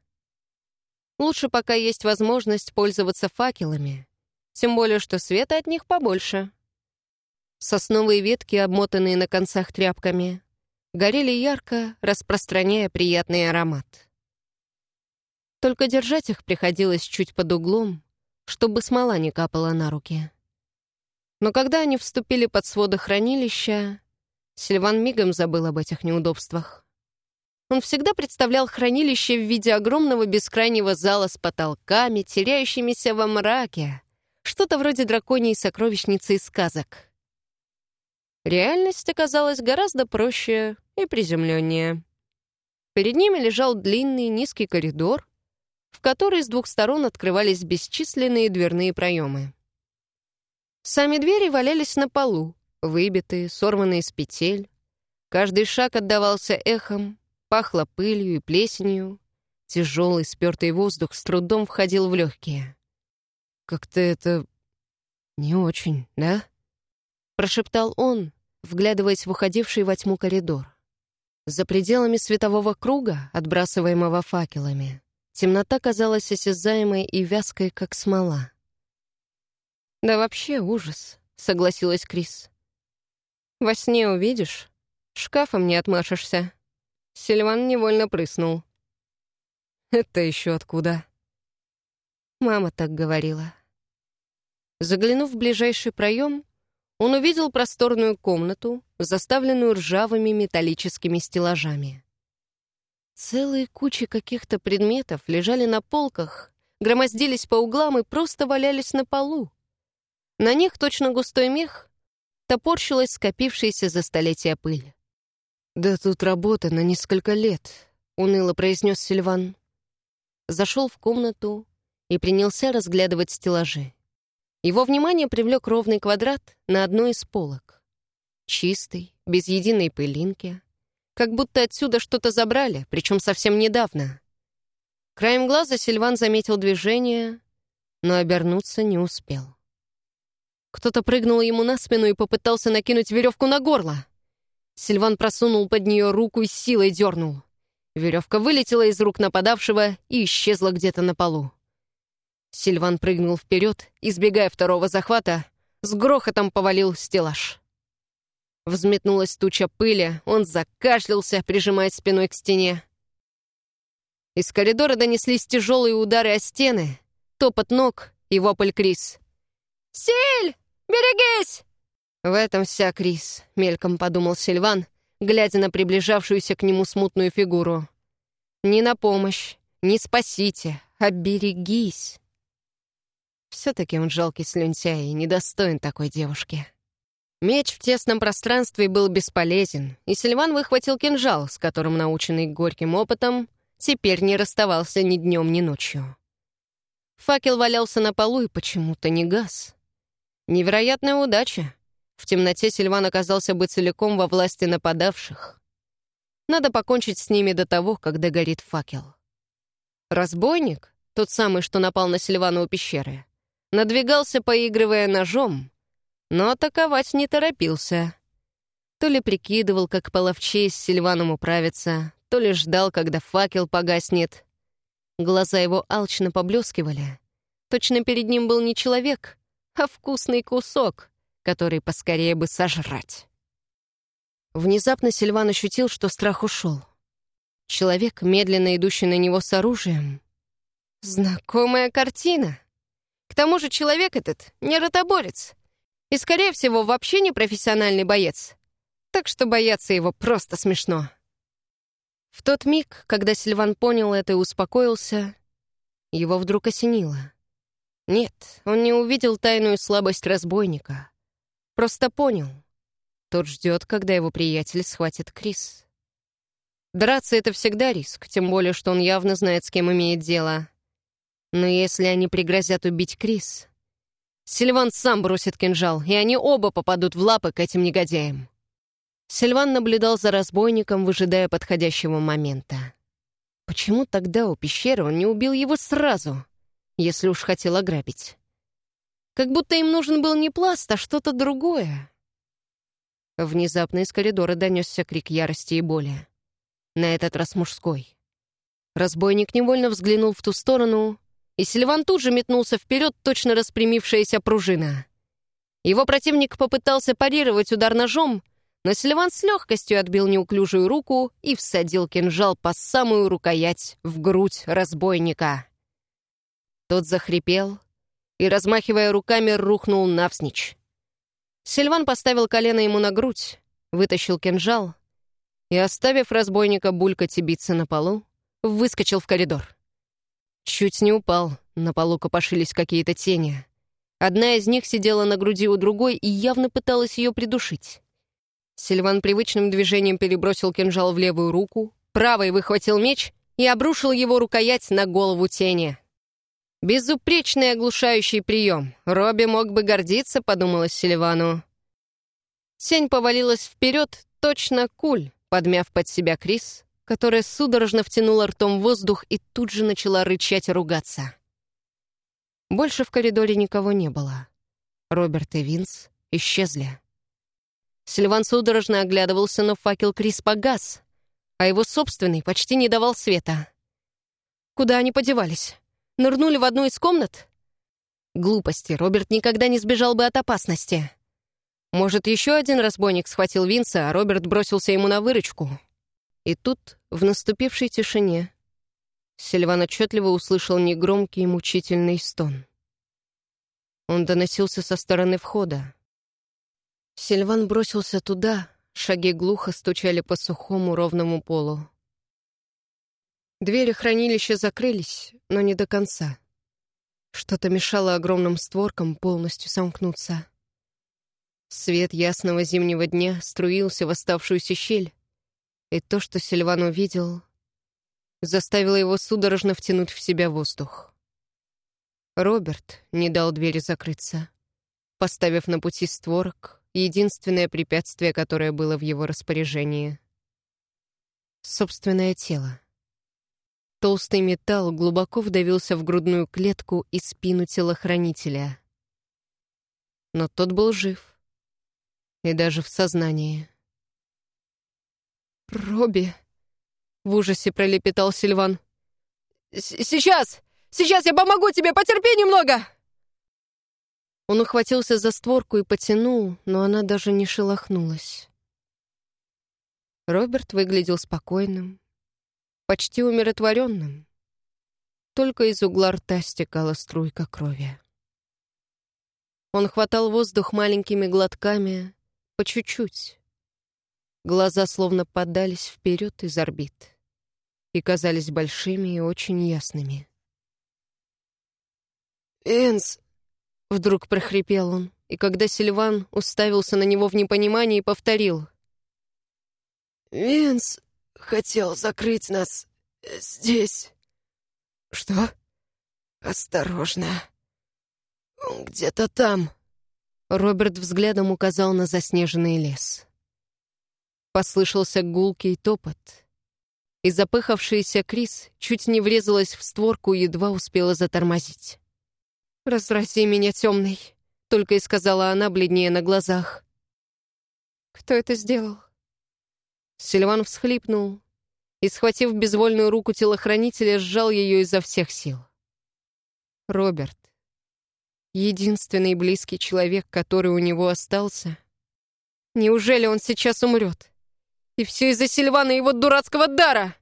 A: Лучше пока есть возможность пользоваться факелами, тем более что света от них побольше. Сосновые ветки, обмотанные на концах тряпками, горели ярко, распространяя приятный аромат. Только держать их приходилось чуть под углом, чтобы смола не капала на руки. Но когда они вступили под своды хранилища, Сильван мигом забыл об этих неудобствах. Он всегда представлял хранилище в виде огромного бескрайнего зала с потолками, теряющимися во мраке, что-то вроде драконьей сокровищницы из сказок. Реальность оказалась гораздо проще и приземленнее. Перед ними лежал длинный низкий коридор, в который с двух сторон открывались бесчисленные дверные проемы. Сами двери валялись на полу, выбитые, сорванные с петель. Каждый шаг отдавался эхом, пахло пылью и плесенью. Тяжелый, спертый воздух с трудом входил в легкие. «Как-то это не очень, да?» Прошептал он, вглядываясь в уходивший во тьму коридор. За пределами светового круга, отбрасываемого факелами, темнота казалась осязаемой и вязкой, как смола. «Да вообще ужас», — согласилась Крис. «Во сне увидишь, шкафом не отмашешься». Сильван невольно прыснул. «Это еще откуда?» Мама так говорила. Заглянув в ближайший проем, он увидел просторную комнату, заставленную ржавыми металлическими стеллажами. Целые кучи каких-то предметов лежали на полках, громоздились по углам и просто валялись на полу. На них точно густой мех топорщилась скопившаяся за столетия пыль. «Да тут работа на несколько лет», — уныло произнес Сильван. Зашел в комнату и принялся разглядывать стеллажи. Его внимание привлек ровный квадрат на одной из полок. Чистый, без единой пылинки. Как будто отсюда что-то забрали, причем совсем недавно. Краем глаза Сильван заметил движение, но обернуться не успел. Кто-то прыгнул ему на спину и попытался накинуть веревку на горло. Сильван просунул под нее руку и силой дернул. Веревка вылетела из рук нападавшего и исчезла где-то на полу. Сильван прыгнул вперед, избегая второго захвата, с грохотом повалил стеллаж. Взметнулась туча пыли, он закашлялся, прижимаясь спиной к стене. Из коридора донеслись тяжелые удары о стены, топот ног и вопль Крис. «Силь! Берегись!» «В этом вся Крис», — мельком подумал Сильван, глядя на приближавшуюся к нему смутную фигуру. «Не на помощь, не спасите, а берегись». Все-таки он жалкий слюнтяй и недостоин такой девушки. Меч в тесном пространстве был бесполезен, и Сильван выхватил кинжал, с которым, наученный горьким опытом, теперь не расставался ни днем, ни ночью. Факел валялся на полу и почему-то не газ. Невероятная удача. В темноте Сильван оказался бы целиком во власти нападавших. Надо покончить с ними до того, когда горит факел. Разбойник, тот самый, что напал на Сильвана у пещеры, надвигался, поигрывая ножом, но атаковать не торопился. То ли прикидывал, как половчей с Сильваном управиться, то ли ждал, когда факел погаснет. Глаза его алчно поблескивали. Точно перед ним был не человек, а вкусный кусок, который поскорее бы сожрать. Внезапно Сильван ощутил, что страх ушел. Человек, медленно идущий на него с оружием. Знакомая картина. К тому же человек этот не ротоборец. И, скорее всего, вообще не профессиональный боец. Так что бояться его просто смешно. В тот миг, когда Сильван понял это и успокоился, его вдруг осенило. Нет, он не увидел тайную слабость разбойника. Просто понял. Тот ждет, когда его приятель схватит Крис. Драться — это всегда риск, тем более, что он явно знает, с кем имеет дело. Но если они пригрозят убить Крис, Сильван сам бросит кинжал, и они оба попадут в лапы к этим негодяям. Сильван наблюдал за разбойником, выжидая подходящего момента. Почему тогда у пещеры он не убил его сразу, если уж хотел ограбить? Как будто им нужен был не пласт, а что-то другое. Внезапно из коридора донесся крик ярости и боли. На этот раз мужской. Разбойник невольно взглянул в ту сторону, и Сильван тут же метнулся вперед, точно распрямившаяся пружина. Его противник попытался парировать удар ножом, но Сильван с легкостью отбил неуклюжую руку и всадил кинжал по самую рукоять в грудь разбойника. Тот захрипел и, размахивая руками, рухнул навсничь. Сильван поставил колено ему на грудь, вытащил кинжал и, оставив разбойника булькать и биться на полу, выскочил в коридор. Чуть не упал, на полу копошились какие-то тени. Одна из них сидела на груди у другой и явно пыталась ее придушить. Сильван привычным движением перебросил кинжал в левую руку, правой выхватил меч и обрушил его рукоять на голову тени. Безупречный оглушающий прием. Робби мог бы гордиться, подумалось Сильвану. Тень повалилась вперед, точно куль, подмяв под себя Крис, которая судорожно втянула ртом воздух и тут же начала рычать и ругаться. Больше в коридоре никого не было. Роберт и Винс исчезли. Сильван судорожно оглядывался, но факел Крис погас, а его собственный почти не давал света. Куда они подевались? Нырнули в одну из комнат? Глупости, Роберт никогда не сбежал бы от опасности. Может, еще один разбойник схватил Винса, а Роберт бросился ему на выручку. И тут, в наступившей тишине, Сильван отчетливо услышал негромкий мучительный стон. Он доносился со стороны входа. Сильван бросился туда, шаги глухо стучали по сухому ровному полу. Двери хранилища закрылись, но не до конца. Что-то мешало огромным створкам полностью сомкнуться. Свет ясного зимнего дня струился в оставшуюся щель, и то, что Сильван увидел, заставило его судорожно втянуть в себя воздух. Роберт не дал двери закрыться, поставив на пути створок единственное препятствие, которое было в его распоряжении. Собственное тело. Толстый металл глубоко вдавился в грудную клетку и спину телохранителя. Но тот был жив. И даже в сознании. «Робби!» — в ужасе пролепетал Сильван. «Сейчас! Сейчас я помогу тебе! Потерпи немного!» Он ухватился за створку и потянул, но она даже не шелохнулась. Роберт выглядел спокойным, почти умиротворенным. Только из угла рта стекала струйка крови. Он хватал воздух маленькими глотками, по чуть-чуть. Глаза словно подались вперед из орбит и казались большими и очень ясными. «Энс!» Вдруг прохрипел он, и когда Сильван уставился на него в непонимании, повторил. «Винс хотел закрыть нас здесь». «Что?» «Осторожно. Он где-то там». Роберт взглядом указал на заснеженный лес. Послышался гулкий топот, и запыхавшаяся Крис чуть не врезалась в створку и едва успела затормозить. «Разрази меня, темный», — только и сказала она, бледнее на глазах. «Кто это сделал?» Сильван всхлипнул и, схватив безвольную руку телохранителя, сжал ее изо всех сил. Роберт, единственный близкий человек, который у него остался. Неужели он сейчас умрет?
B: И все из-за Сильвана и его дурацкого дара.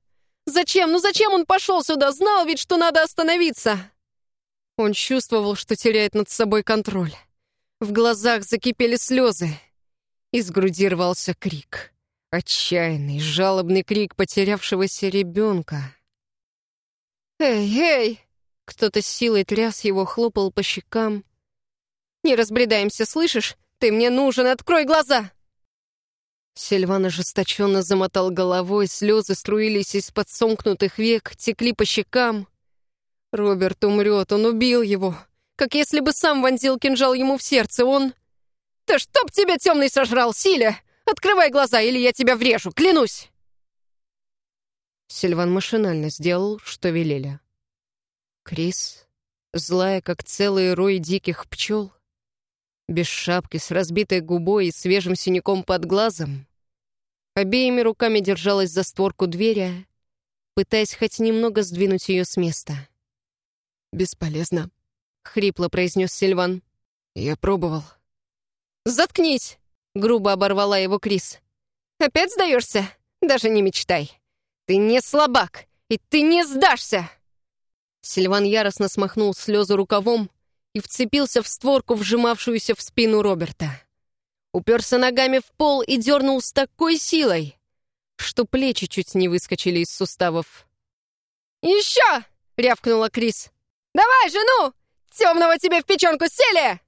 B: Зачем? Ну зачем он пошел сюда? Знал ведь, что надо остановиться. Он чувствовал, что теряет над собой контроль. В глазах закипели слезы. Из груди рвался крик. Отчаянный, жалобный крик потерявшегося ребенка. «Эй, эй!» Кто-то силой тряс его, хлопал по щекам. «Не разбредаемся, слышишь? Ты мне нужен, открой глаза!» Сильван ожесточенно замотал головой, слезы струились из-под сомкнутых век, текли по щекам. Роберт умрет, он убил его, как если бы сам вонзил кинжал ему в сердце, он... «Да чтоб тебя темный сожрал, Силя! Открывай глаза, или я тебя врежу, клянусь!» Сильван машинально сделал, что велели. Крис, злая, как целый рой диких пчел, без шапки, с разбитой губой и свежим синяком под глазом, Обеими руками держалась за створку двери, пытаясь хоть немного сдвинуть ее с места.
C: «Бесполезно», —
B: хрипло произнес Сильван.
C: «Я пробовал».
B: «Заткнись!» — грубо оборвала его Крис. «Опять сдаешься? Даже не мечтай. Ты не слабак, и ты не сдашься!» Сильван яростно смахнул слезы рукавом и вцепился в створку, вжимавшуюся в спину Роберта уперся ногами в пол и дернул с такой силой, что плечи чуть не выскочили из суставов. «Еще!» — рявкнула Крис. «Давай, жену! Темного тебе в печенку сели!»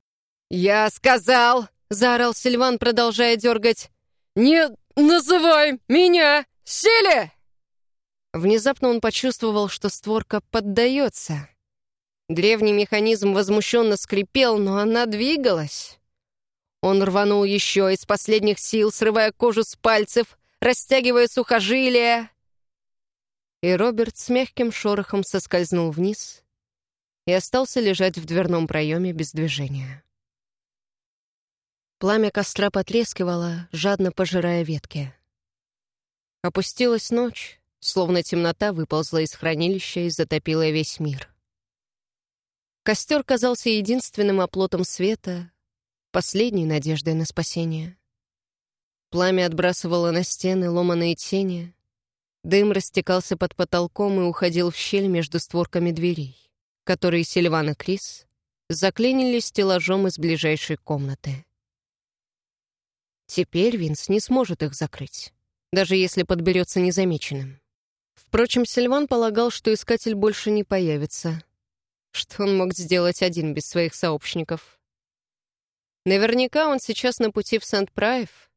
B: «Я сказал!» — заорал Сильван, продолжая дергать. «Не называй меня сели!» Внезапно он почувствовал, что створка поддается. Древний механизм возмущенно скрипел, но она двигалась. Он рванул еще из последних сил, срывая кожу с пальцев, растягивая сухожилия. И Роберт с мягким шорохом соскользнул вниз и остался лежать в дверном проеме без движения. Пламя костра потрескивало, жадно пожирая ветки. Опустилась ночь, словно темнота выползла из хранилища и затопила весь мир. Костер казался единственным оплотом света, последней надеждой на спасение. Пламя отбрасывало на стены ломаные тени, дым растекался под потолком и уходил в щель между створками дверей, которые Сильван и Крис заклинили стеллажом из ближайшей комнаты. Теперь Винс не сможет их закрыть, даже если подберется незамеченным. Впрочем, Сильван полагал, что искатель больше не появится. Что он мог сделать один без своих сообщников? Наверняка он сейчас на пути в Сент-Прайв,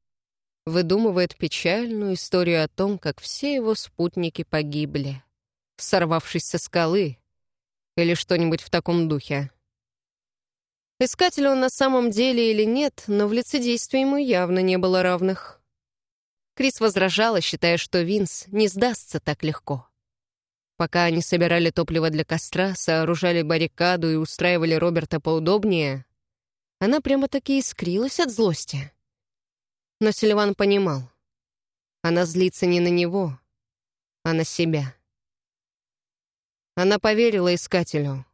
B: выдумывает печальную историю о том, как все его спутники погибли, сорвавшись со скалы или что-нибудь в таком духе. Искатель он на самом деле или нет, но в лицедействе ему явно не было равных. Крис возражала, считая, что Винс не сдастся так легко. Пока они собирали топливо для костра, сооружали баррикаду и устраивали Роберта поудобнее, она прямо-таки искрилась от злости. Но Сильван понимал. Она злится не на него, а на себя. Она поверила искателю.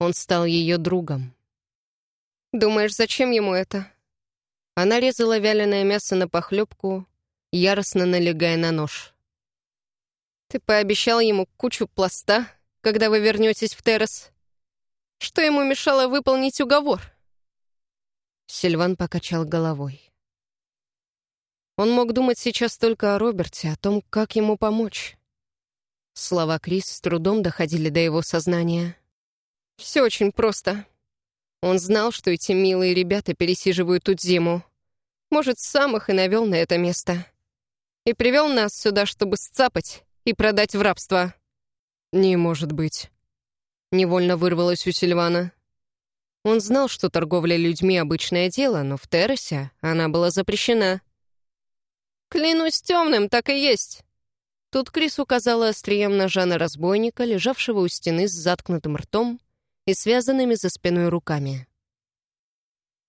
B: Он стал ее другом. «Думаешь, зачем ему это?» Она резала вяленое мясо на похлебку, яростно налегая на нож. «Ты пообещал ему кучу пласта, когда вы вернетесь в Террас. Что ему мешало выполнить уговор?» Сильван покачал головой. Он мог думать сейчас только о Роберте, о том, как ему помочь. Слова Крис с трудом доходили до его сознания. «Все очень просто. Он знал, что эти милые ребята пересиживают тут зиму. Может, сам их и навел на это место. И привел нас сюда, чтобы сцапать и продать в рабство».
C: «Не может быть», —
B: невольно вырвалось у Сильвана. Он знал, что торговля людьми — обычное дело, но в Террасе она была запрещена. «Клянусь темным, так и есть!» Тут Крис указала острием ножа на разбойника, лежавшего у стены с заткнутым ртом и связанными за спиной руками.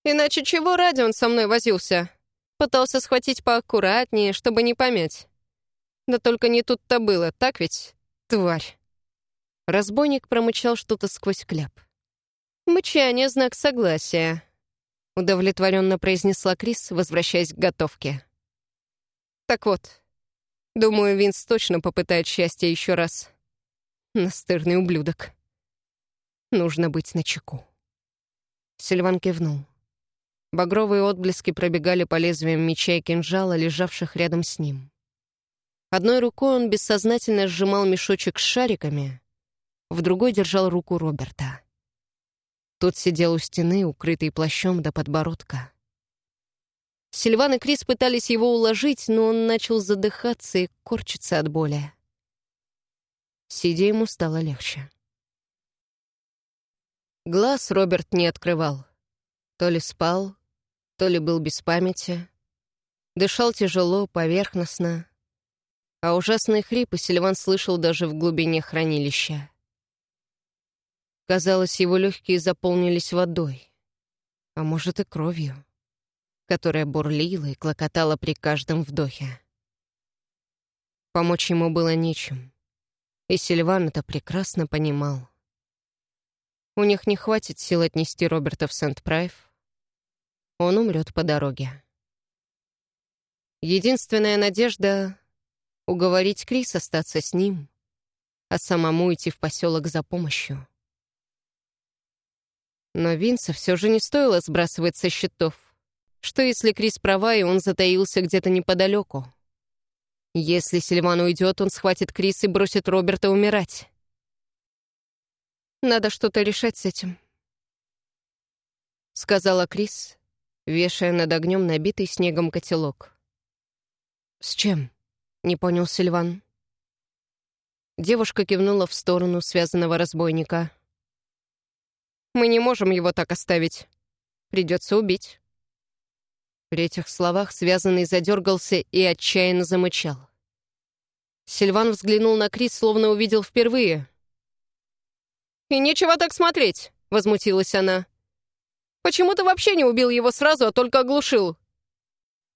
B: «Иначе чего ради он со мной возился? Пытался схватить поаккуратнее, чтобы не помять. Да только не тут-то было, так ведь, тварь?» Разбойник промычал что-то сквозь кляп. «Мычание — знак согласия», — удовлетворенно произнесла Крис, возвращаясь к готовке. «Так вот,
A: Думаю, Винс точно попытает счастье еще раз. Настырный ублюдок. Нужно быть начеку. Сильван кивнул. Багровые отблески пробегали по лезвиям меча и кинжала, лежавших рядом с ним. Одной рукой он бессознательно сжимал мешочек с шариками, в другой держал руку Роберта. Тот сидел у стены, укрытый плащом до подбородка. Сильван и Крис пытались его уложить, но он начал задыхаться и корчиться от боли. Сидя ему стало легче. Глаз Роберт не открывал. То ли спал, то ли был без памяти. Дышал тяжело, поверхностно. А ужасные хрипы Сильван слышал даже в глубине хранилища. Казалось, его легкие заполнились водой, а может и кровью, которая бурлила и клокотала при каждом вдохе. Помочь ему было нечем, и Сильван это прекрасно понимал. У них не хватит сил отнести Роберта в Сент-Прайв. Он умрет по дороге. Единственная надежда — уговорить Крис остаться с ним, а самому идти в поселок за помощью. Но Винса все же не стоило сбрасывать со счетов. Что если Крис права, и он затаился где-то неподалеку? Если Сильван уйдет, он схватит Крис и бросит Роберта умирать. «Надо что-то решать с этим», — сказала Крис, вешая над огнем набитый снегом котелок. «С чем?» — не понял Сильван. Девушка кивнула в сторону связанного разбойника. Мы не можем его так оставить. Придется убить». При этих словах связанный задергался и отчаянно замычал. Сильван взглянул на Крис, словно увидел впервые. «И нечего так смотреть», — возмутилась она. «Почему ты вообще не убил его сразу, а только оглушил?»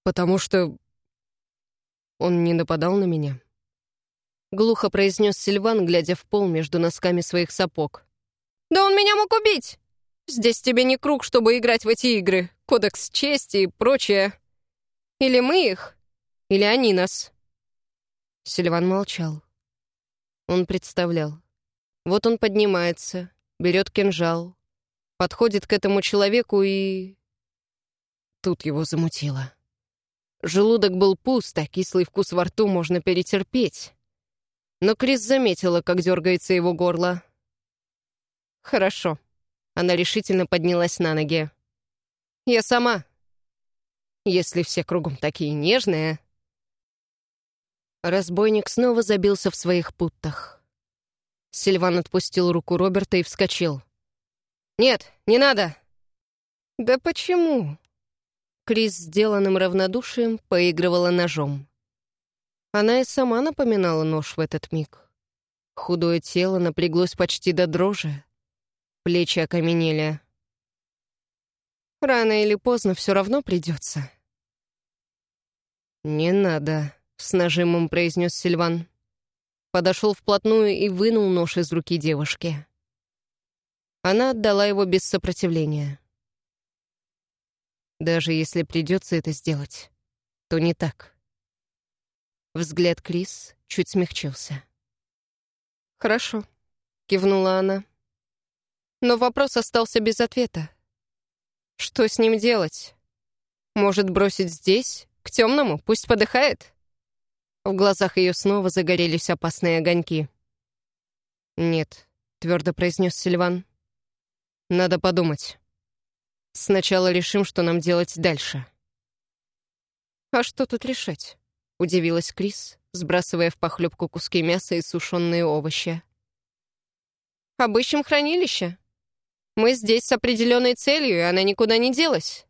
A: «Потому что он не нападал на меня», — глухо произнес Сильван, глядя в пол между носками своих сапог. «Да он меня мог убить! Здесь тебе не круг, чтобы играть в эти игры. Кодекс чести и прочее. Или мы их, или они нас». Сильван молчал. Он представлял. Вот он поднимается, берет кинжал, подходит к этому человеку и... Тут его замутило. Желудок был пуст, а кислый вкус во рту можно перетерпеть. Но Крис заметила, как дергается его горло. «Хорошо». Она решительно поднялась на ноги. «Я сама. Если все кругом такие нежные...» Разбойник снова забился в своих путтах. Сильван отпустил руку Роберта и вскочил. «Нет, не надо!» «Да почему?» Крис, сделанным равнодушием, поигрывала ножом. Она и сама напоминала нож в этот миг. Худое тело напряглось почти до дрожи. Плечи окаменели. Рано или поздно все равно придется. «Не надо», — с нажимом произнес Сильван. Подошел вплотную и вынул нож из руки девушки. Она отдала его без сопротивления. Даже если придется это сделать, то не так. Взгляд Крис чуть смягчился. «Хорошо», — кивнула она. Но вопрос остался без ответа. Что с ним делать? Может, бросить здесь, к темному, пусть подыхает? В глазах ее снова загорелись опасные огоньки. «Нет», — твердо произнес Сильван. «Надо подумать. Сначала решим, что нам делать дальше». «А что тут решать?» — удивилась Крис, сбрасывая в похлебку куски мяса и сушеные овощи. «Обыщем хранилище. Мы здесь с определенной целью, и она никуда не делась».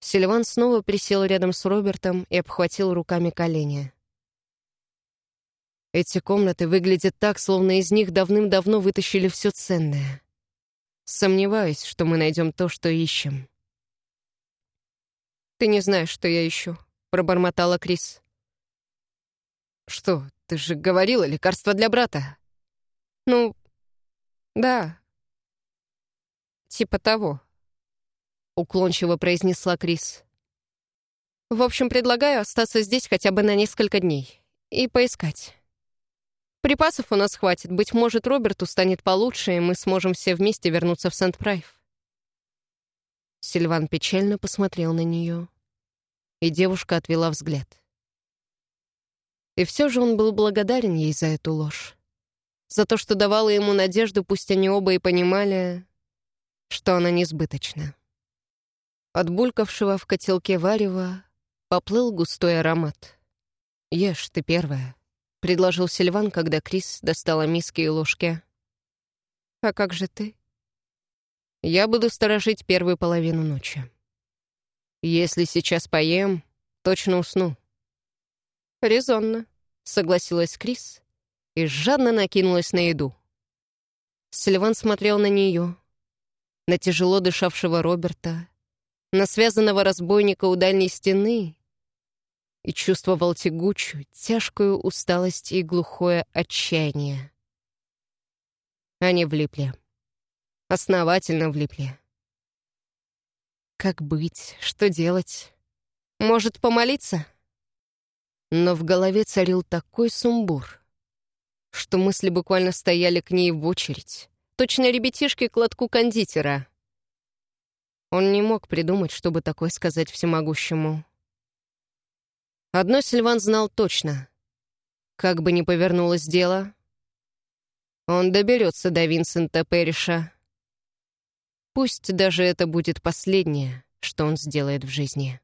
A: Сильван снова присел рядом с Робертом и обхватил руками колени. Эти комнаты выглядят так, словно из них давным-давно вытащили все ценное. Сомневаюсь, что мы найдем то, что ищем. «Ты не знаешь, что я ищу», — пробормотала Крис. «Что, ты же говорила, лекарство для брата?» «Ну, да, «Типа того», — уклончиво произнесла Крис. «В общем, предлагаю остаться здесь хотя бы на несколько дней. и поискать. Припасов у нас хватит. Быть может, Роберту станет получше, и мы сможем все вместе вернуться в Сент-Прайв. Сильван печально посмотрел на нее, и девушка отвела взгляд. И все же он был благодарен ей за эту ложь. За то, что давала ему надежду, пусть они оба и понимали, что она несбыточна. От булькавшего в котелке варева поплыл густой аромат. «Ешь, ты первая», — предложил Сильван, когда Крис достала миски и ложки. «А как же ты?» «Я буду сторожить первую половину ночи. Если сейчас поем, точно усну». «Резонно», — согласилась Крис и жадно накинулась на еду. Сильван смотрел на нее, на тяжело дышавшего Роберта, на связанного разбойника у дальней стены и чувствовал тягучую, тяжкую усталость и глухое отчаяние. Они влипли. Основательно влипли. Как быть? Что делать? Может, помолиться? Но в голове царил такой сумбур, что мысли буквально стояли к ней в очередь. Точно ребятишки к лотку кондитера. Он не мог придумать, чтобы такое сказать всемогущему. Одно Сильван знал точно. Как бы ни повернулось дело, он доберется до Винсента Перриша. Пусть даже это будет последнее, что он сделает в жизни.